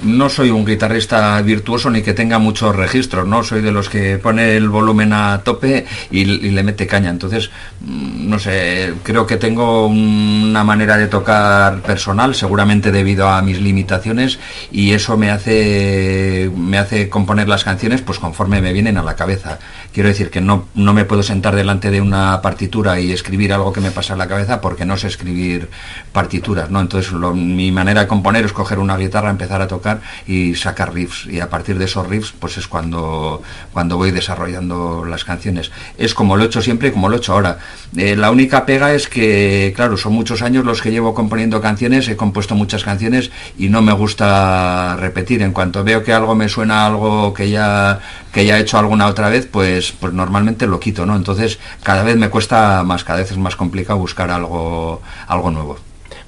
no soy un guitarrista virtuoso ni que tenga muchos registros, ¿no? Soy de los que pone el volumen a tope y, le mete caña. Entonces, mm, no sé, creo que tengo una manera de tocar personal, seguramente debido a mis limitaciones, y eso me hace, me hace componer las canciones pues conforme me vienen a la cabeza. Quiero decir que no, no me puedo sentar delante de una partitura y escribir algo que me pasa en la cabeza porque no sé escribir partituras, ¿no? Entonces, mi manera de componer es coger una guitarra, empezar a tocar y sacar riffs y a partir de esos riffs pues es cuando, cuando voy desarrollando las canciones. Es como lo he hecho siempre y como lo he hecho ahora. Eh, la única pega es que, claro, son muchos años los que llevo componiendo canciones, he compuesto muchas canciones y no me gusta repetir. En cuanto veo que algo me suena algo que ya que ya he hecho alguna otra vez, pues, pues normalmente lo quito, ¿no? Entonces cada vez me cuesta más, cada vez es más complicado buscar algo, algo nuevo.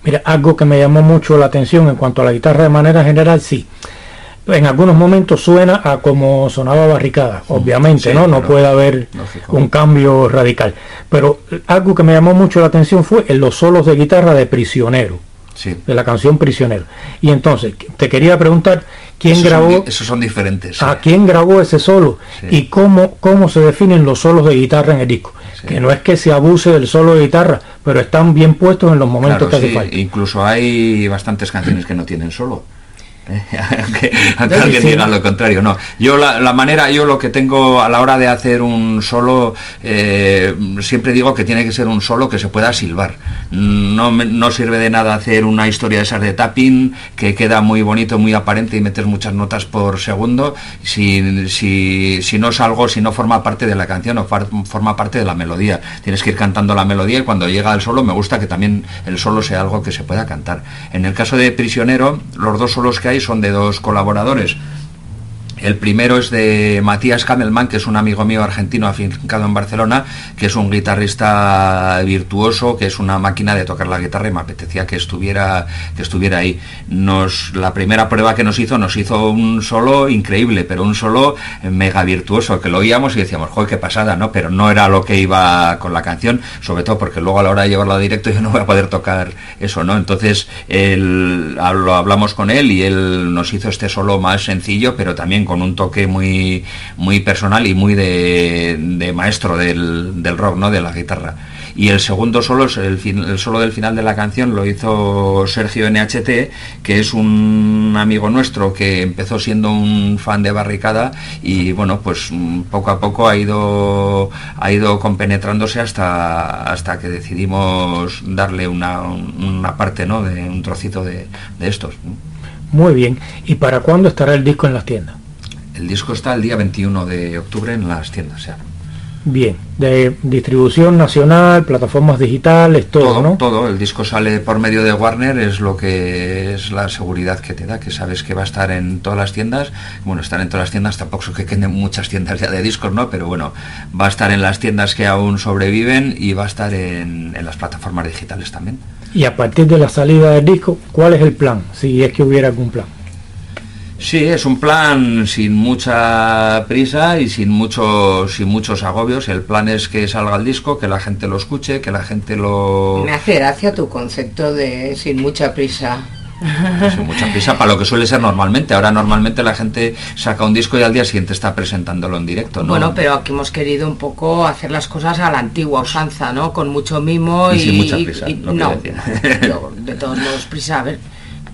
Mira, algo que me llamó mucho la atención en cuanto a la guitarra de manera general, sí. En algunos momentos suena a como sonaba Barricada, obviamente, ¿no? No puede haber un cambio radical. Pero algo que me llamó mucho la atención fue en los solos de guitarra de Prisionero. Sí. de la canción Prisionero. Y entonces, te quería preguntar quién grabó... esos son diferentes. ¿A quién grabó ese solo? Y cómo, cómo se definen los solos de guitarra en el disco que no es que se abuse del solo de guitarra, pero están bien puestos en los momentos que hace falta. Incluso hay bastantes canciones que no tienen solo. aunque, alguien diga lo contrario, no. Yo la, manera, yo lo que tengo a la hora de hacer un solo, eh, siempre digo que tiene que ser un solo que se pueda silbar. No, no sirve de nada hacer una historia de esas de tapping que queda muy bonito, muy aparente y meter muchas notas por segundo si, si, si no es algo, si no forma parte de la canción o forma parte de la melodía. Tienes que ir cantando la melodía y cuando llega el solo me gusta que también el solo sea algo que se pueda cantar. En el caso de Prisionero, los dos solos que hay son de dos colaboradores el primero es de Matías Kamelman, que es un amigo mío argentino afincado en Barcelona, que es un guitarrista virtuoso, que es una máquina de tocar la guitarra y me apetecía que estuviera, que estuviera ahí. Nos, la primera prueba que nos hizo, nos hizo un solo increíble, pero un solo mega virtuoso, que lo oíamos y decíamos, joder, qué pasada, ¿no? Pero no era lo que iba con la canción, sobre todo porque luego a la hora de llevarlo a directo yo no voy a poder tocar eso, ¿no? Entonces lo hablamos con él y él nos hizo este solo más sencillo, pero también con un toque muy, muy personal y muy de, maestro del, del, rock, ¿no? de la guitarra. Y el segundo solo, el, solo del final de la canción, lo hizo Sergio NHT, que es un amigo nuestro que empezó siendo un fan de Barricada y bueno, pues mm, poco a poco ha ido, ha ido compenetrándose hasta, hasta que decidimos darle una, una parte, ¿no? de un trocito de, de estos. Muy bien. ¿Y para cuándo estará el disco en las tiendas? El disco está el día 21 de octubre en las tiendas. Bien, de distribución nacional, plataformas digitales, todo, todo, ¿no? Todo, el disco sale por medio de Warner, es lo que es la seguridad que te da, que sabes que va a estar en todas las tiendas. Bueno, estar en todas las tiendas tampoco es que queden muchas tiendas ya de discos, ¿no? Pero bueno, va a estar en las tiendas que aún sobreviven y va a estar en, en las plataformas digitales también. Y a partir de la salida del disco, ¿cuál es el plan? Si es que hubiera algún plan. Sí, es un plan sin mucha prisa y sin muchos, sin muchos agobios. El plan es que salga el disco, que la gente lo escuche, que la gente lo... Me hace gracia tu concepto de sin mucha prisa. Sin mucha prisa para lo que suele ser normalmente. Ahora normalmente la gente saca un disco y al día siguiente está presentándolo en directo. ¿no? Bueno, pero aquí hemos querido un poco hacer las cosas a la antigua usanza, ¿no? Con mucho mimo y... sin mucha prisa. no, de todos modos prisa, a ver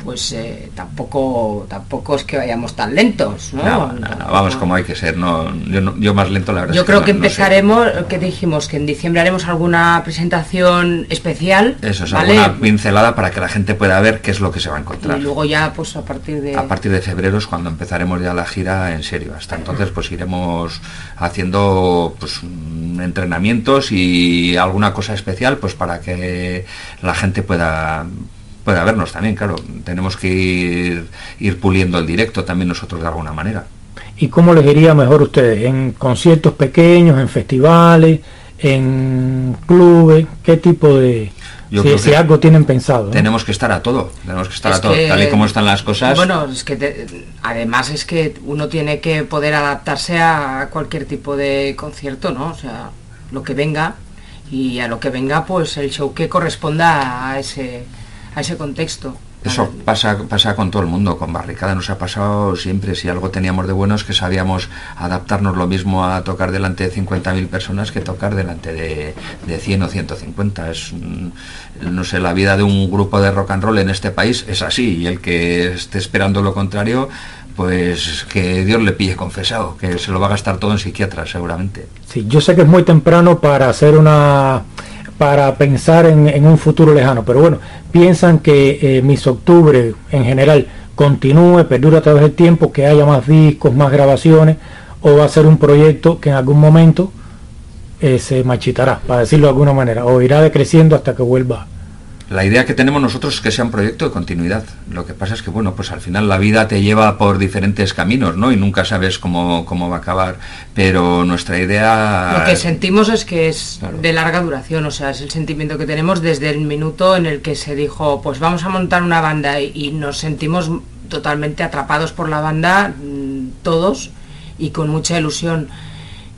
pues eh, tampoco tampoco es que vayamos tan lentos ¿no? No, vamos como hay que ser no yo, más lento la verdad yo creo que, empezaremos que dijimos que en diciembre haremos alguna presentación especial eso es alguna pincelada para que la gente pueda ver qué es lo que se va a encontrar. Y luego ya pues a partir de a partir de febrero es cuando empezaremos ya la gira en serio. Hasta entonces pues iremos haciendo pues entrenamientos y alguna cosa especial pues para que la gente pueda puede vernos también, claro. Tenemos que ir, ir puliendo el directo también nosotros de alguna manera. ¿Y cómo les iría mejor ustedes? ¿En conciertos pequeños, en festivales, en clubes? ¿Qué tipo de...? si, algo tienen pensado. Tenemos que estar a todo, tenemos que estar a todo, tal y como están las cosas. Bueno, es que además es que uno tiene que poder adaptarse a cualquier tipo de concierto, ¿no? O sea, lo que venga y a lo que venga pues el show que corresponda a ese, a ese contexto. Eso pasa, pasa con todo el mundo, con Barricada nos ha pasado siempre, si algo teníamos de bueno es que sabíamos adaptarnos lo mismo a tocar delante de 50.000 personas que tocar delante de, de 100 o 150. Es, no sé, la vida de un grupo de rock and roll en este país es así y el que esté esperando lo contrario, pues que Dios le pille confesado, que se lo va a gastar todo en psiquiatras seguramente. Sí, yo sé que es muy temprano para hacer una para pensar en, un futuro lejano, pero bueno, piensan que eh, Miss Octubre en general continúe, perdure a través del tiempo, que haya más discos, más grabaciones, o va a ser un proyecto que en algún momento eh, se machitará, para decirlo de alguna manera, o irá decreciendo hasta que vuelva La idea que tenemos nosotros es que sea un proyecto de continuidad. Lo que pasa es que, bueno, pues al final la vida te lleva por diferentes caminos, ¿no? Y nunca sabes cómo, cómo va a acabar. Pero nuestra idea... Lo que sentimos es que es Claro. de larga duración, o sea, es el sentimiento que tenemos desde el minuto en el que se dijo, pues vamos a montar una banda y, y nos sentimos totalmente atrapados por la banda, mm, todos, y con mucha ilusión.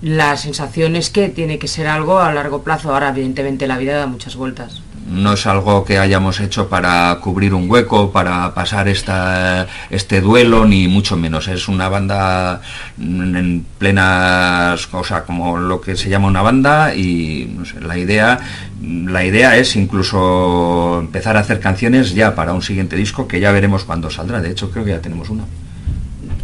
La sensación es que tiene que ser algo a largo plazo. Ahora, evidentemente, la vida da muchas vueltas. No es algo que hayamos hecho para cubrir un hueco, para pasar esta, este duelo, ni mucho menos. Es una banda en plenas, o sea, como lo que se llama una banda y la idea, la idea es incluso empezar a hacer canciones ya para un siguiente disco que ya veremos cuándo saldrá. De hecho, creo que ya tenemos una.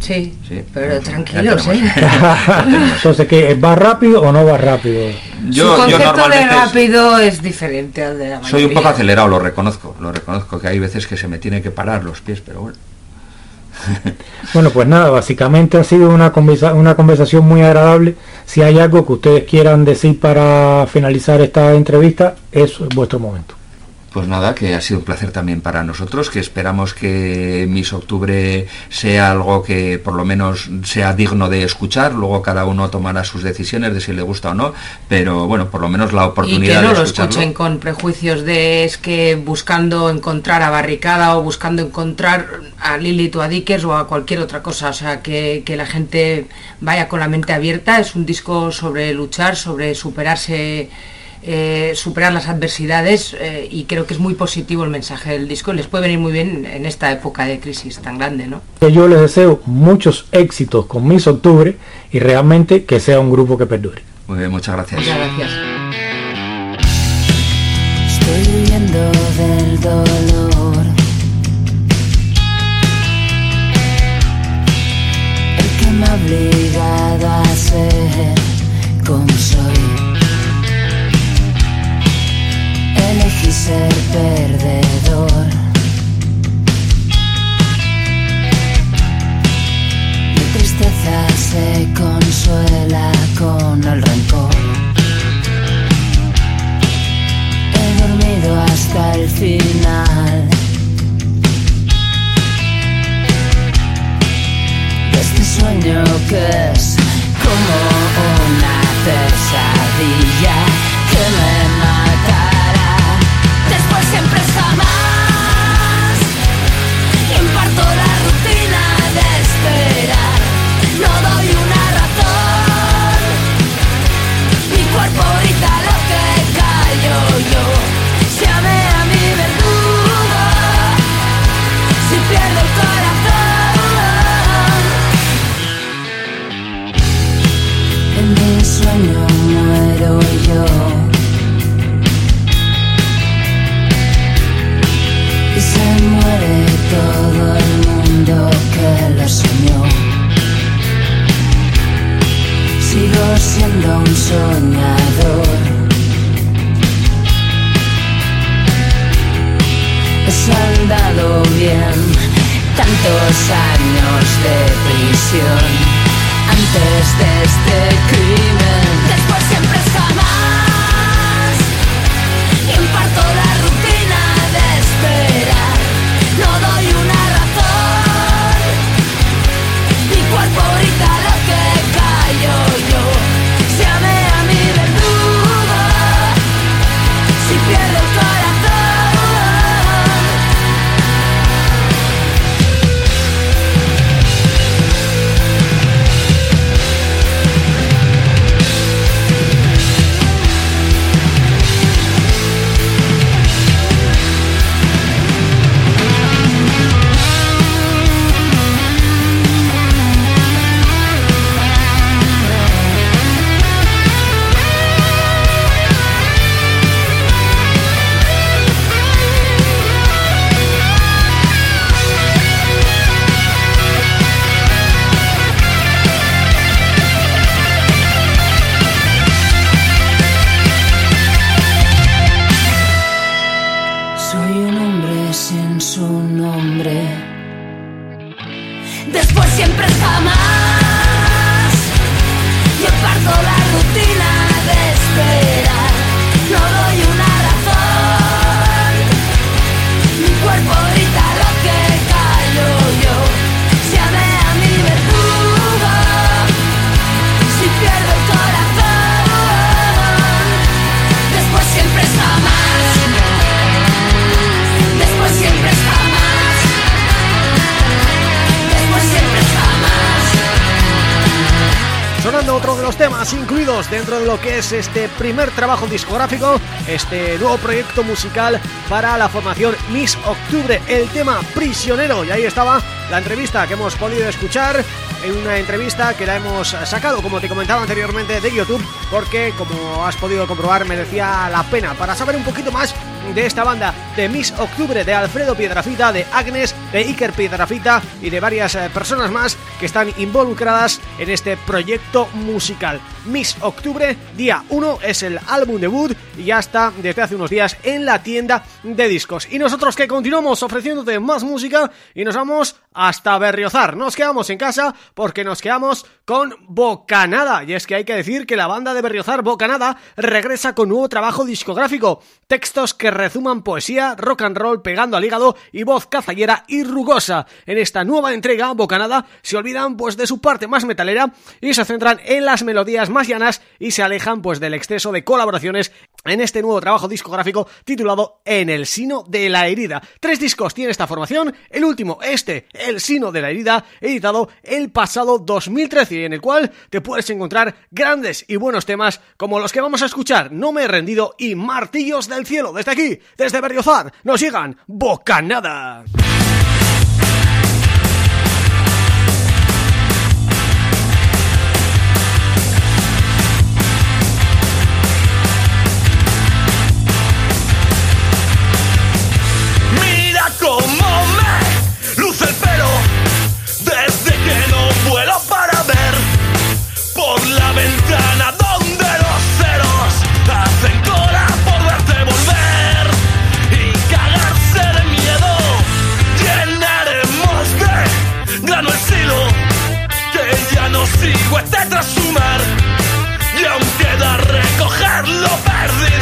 Sí, Sí. pero tranquilos. ¿eh? Entonces, ¿qué? ¿Va rápido o no va rápido? Yo, Su yo concepto de rápido es diferente al de la soy un mayoría. poco acelerado, lo reconozco, lo reconozco que hay veces que se me tiene que parar los pies, pero bueno. Bueno, pues nada, básicamente ha sido una, conversa- una conversación muy agradable. Si hay algo que ustedes quieran decir para finalizar esta entrevista, es vuestro momento. Pues nada, que ha sido un placer también para nosotros, que esperamos que Miss Octubre sea algo que por lo menos sea digno de escuchar, luego cada uno tomará sus decisiones de si le gusta o no, pero bueno, por lo menos la Y que oportunidad no de lo escuchen con prejuicios de es que buscando encontrar a Barricada o buscando encontrar a Lilith o a Dickers o a cualquier otra cosa. O sea, que, que la gente vaya con la mente abierta. Es un disco sobre luchar, sobre superarse, eh, superar las adversidades eh, y creo que es muy positivo el mensaje del disco. Les puede venir muy bien en esta época de crisis tan grande, ¿no? Yo les deseo muchos éxitos con Miss Octubre y realmente que sea un grupo que perdure. Muy bien, muchas gracias. Muchas gracias. Estoy huyendo del dolor. El que me ha obligado a ser como soy. Elegí ser perdedor. Mi tristeza se consuela con el rencor. He dormido hasta el final. De este sueño que es como una pesadilla que me tantos años de prisión antes de este crimen. Es este primer trabajo discográfico, este nuevo proyecto musical para la formación Miss Octubre, el tema Prisionero. Y ahí estaba la entrevista que hemos podido escuchar en una entrevista que la hemos sacado, como te comentaba anteriormente, de YouTube, porque como has podido comprobar merecía la pena. Para saber un poquito más de esta banda de Miss Octubre, de Alfredo Piedrafita, de Agnes, de Iker Piedrafita y de varias eh, personas más que están involucradas en este proyecto musical. Miss Octubre, día 1, es el álbum debut y ya está desde hace unos días en la tienda de discos. Y nosotros que continuamos ofreciéndote más música y nos vamos hasta Berriozar. Nos quedamos en casa porque nos quedamos con Bocanada. Y es que hay que decir que la banda de Berriozar, Bocanada, regresa con nuevo trabajo discográfico. Textos que rezuman poesía, rock and roll pegando al hígado y voz cazallera y rugosa. En esta nueva entrega, Bocanada se olvidan pues de su parte más metalera y se centran en las melodías más llanas y se alejan pues del exceso de colaboraciones en este nuevo trabajo discográfico titulado En el sino de la herida. Tres discos tiene esta formación, el último, este, El sino de la herida, editado el pasado 2013 en el cual te puedes encontrar grandes y buenos temas como los que vamos a escuchar, No me he rendido y Martillos del cielo. Desde aquí, desde Berriozar, nos llegan Bocanada. Que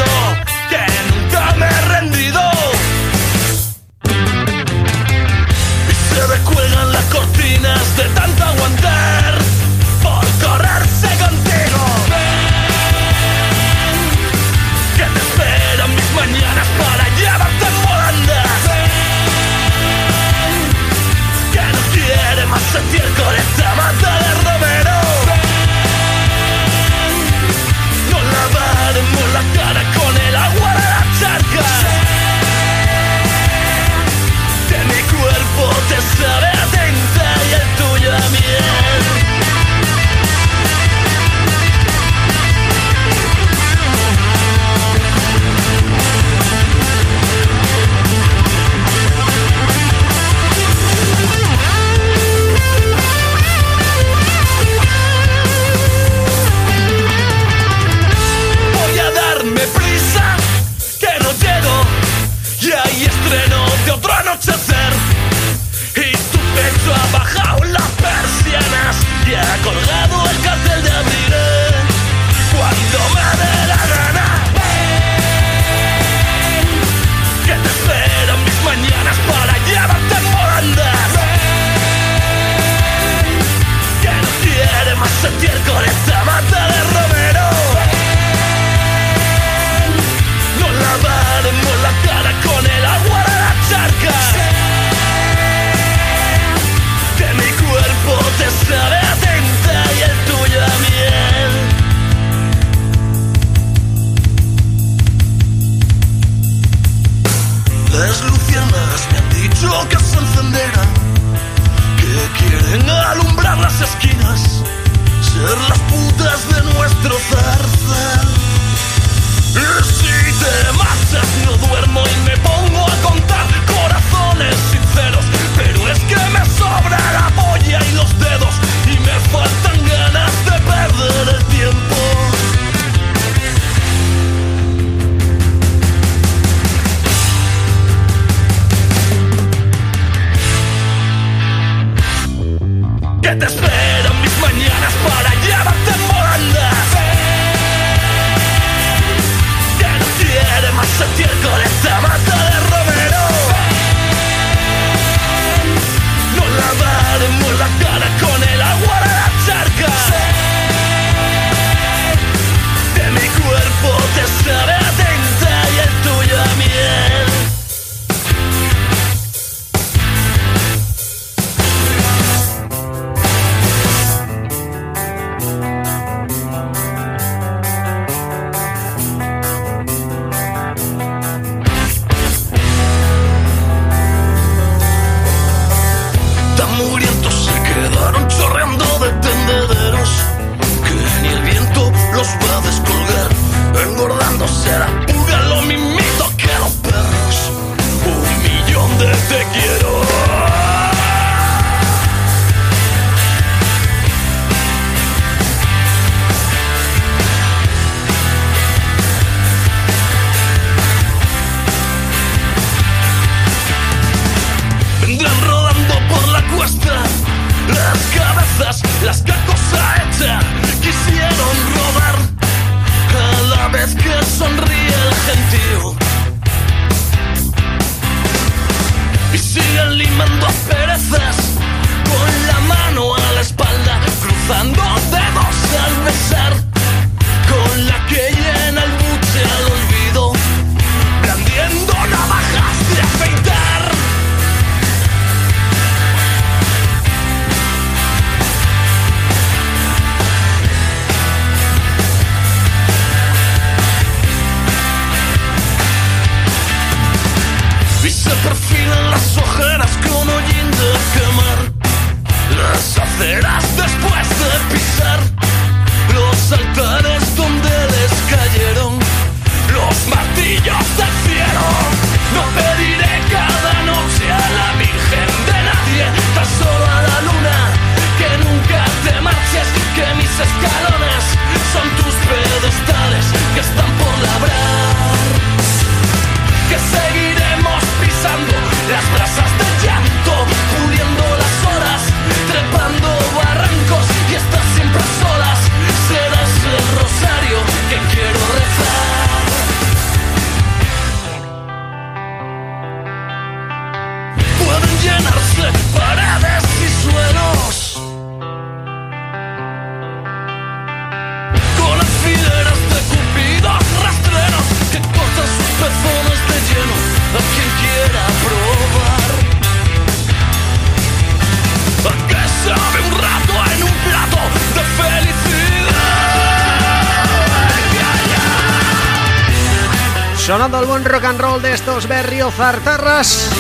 roll de estos Berrio Zartarras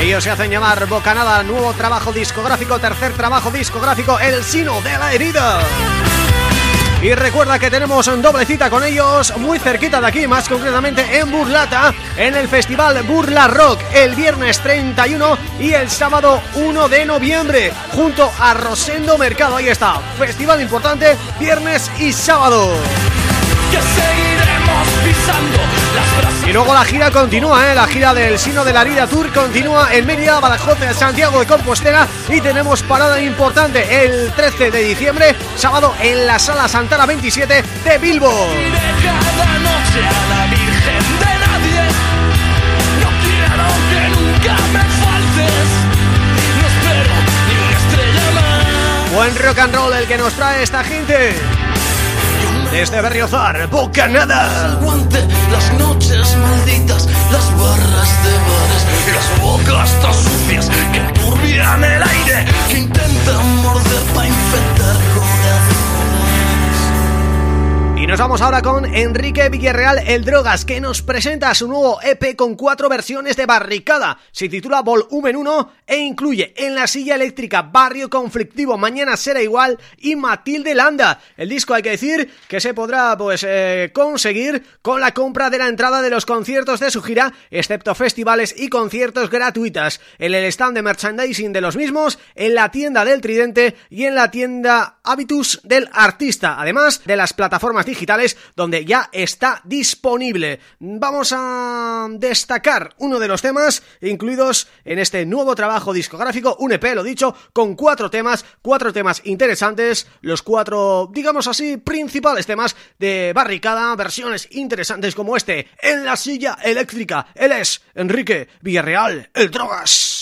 Ellos se hacen llamar Bocanada, nuevo trabajo discográfico, tercer trabajo discográfico, El Sino de la Herida y recuerda que tenemos doble cita con ellos muy cerquita de aquí, más concretamente en Burlata, en el Festival Burla Rock, el viernes 31 y el sábado 1 de noviembre, junto a Rosendo Mercado. Ahí está, festival importante, viernes y sábado. Y luego la gira continúa, ¿eh? la gira del Sino de la Vida Tour continúa en Mérida, Badajoz, Santiago de Compostela y tenemos parada importante el 13 de diciembre, sábado en la Sala Santana 27 de Bilbo. Buen rock and roll el que nos trae esta gente. Desde Berriozar, Bocanada. El guante, las noches malditas, las barras de bares, las bocas tan sucias que enturbian el aire, que intentan morder para infectar y nos vamos ahora con Enrique Villarreal El Drogas, que nos presenta su nuevo EP con cuatro versiones de Barricada. Se titula Volumen 1 e incluye En la silla eléctrica, Barrio Conflictivo, Mañana será igual y Matilde Landa. El disco hay que decir que se podrá pues eh, conseguir con la compra de la entrada de los conciertos de su gira, excepto festivales y conciertos gratuitas, en el stand de merchandising de los mismos, en la tienda del Tridente y en la tienda Habitus del Artista, además de las plataformas digitales digitales donde ya está disponible. Vamos a destacar uno de los temas incluidos en este nuevo trabajo discográfico, un EP, lo dicho, con cuatro temas, cuatro temas interesantes, los cuatro, digamos así, principales temas de Barricada, versiones interesantes como este, En la silla eléctrica, él es Enrique Villarreal, el Drogas.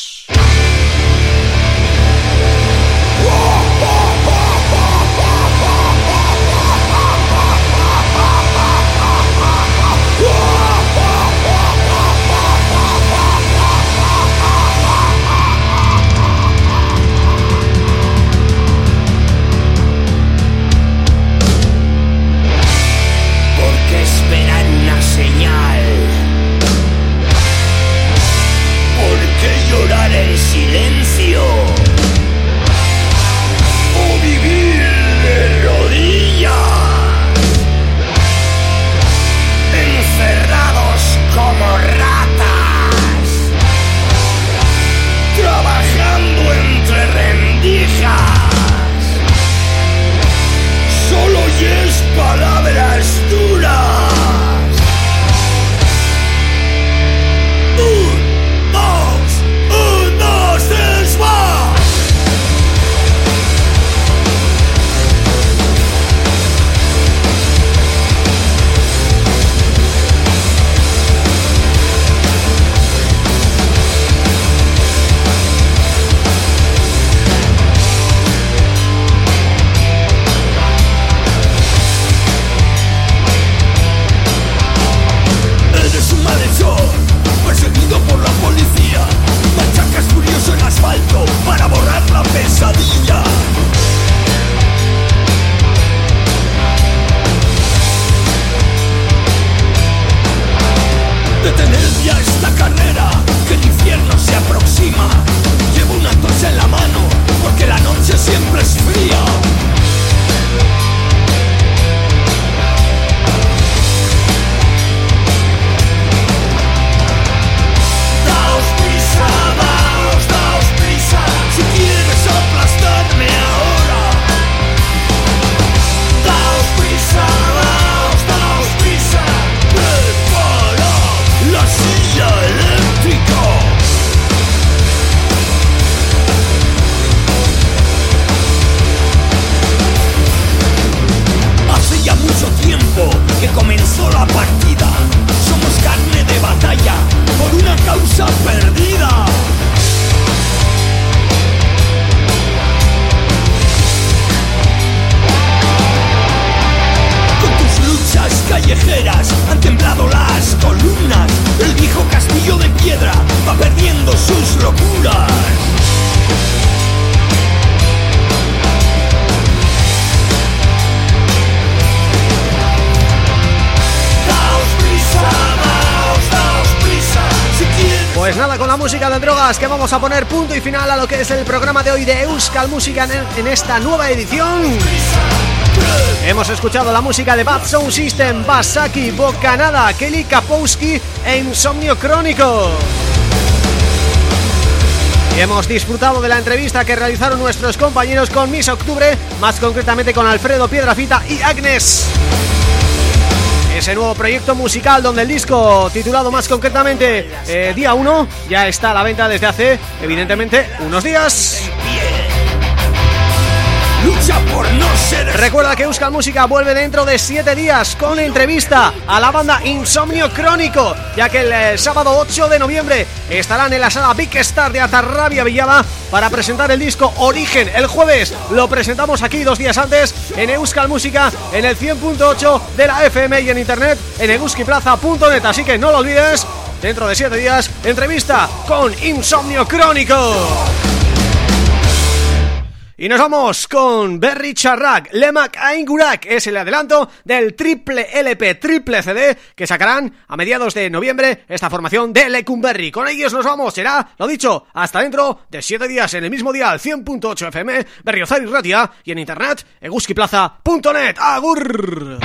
Que vamos a poner punto y final a lo que es el programa de hoy de Euskal Música en, esta nueva edición. Hemos escuchado la música de Bad Sound System, Basaki, Bocanada, Kelly Kapowski e Insomnio Crónico. Y hemos disfrutado de la entrevista que realizaron nuestros compañeros con Miss Octubre, más concretamente con Alfredo Piedrafita y Agnes ese nuevo proyecto musical donde el disco titulado más concretamente eh, Día 1 ya está a la venta desde hace, evidentemente, unos días. Recuerda que Euskal Música vuelve dentro de 7 días con entrevista a la banda Insomnio Crónico, ya que el, eh, sábado 8 de noviembre estarán en la sala Big Star de Atarrabia Villada para presentar el disco Origen. El jueves lo presentamos aquí dos días antes en Euskal Música en el 100.8 de la FM y en internet en euskiplaza.net, así que no lo olvides, dentro de 7 días, entrevista con Insomnio Crónico. Y nos vamos con Berry Charrak, Lemak Aingurak, es el adelanto del triple LP, triple CD que sacarán a mediados de noviembre esta formación de Lecumberri. Con ellos nos vamos, será, lo dicho, hasta dentro de 7 días en el mismo día, al 100.8 FM, Berriozar y Ratia, y en internet, eguskiplaza.net. ¡Agur!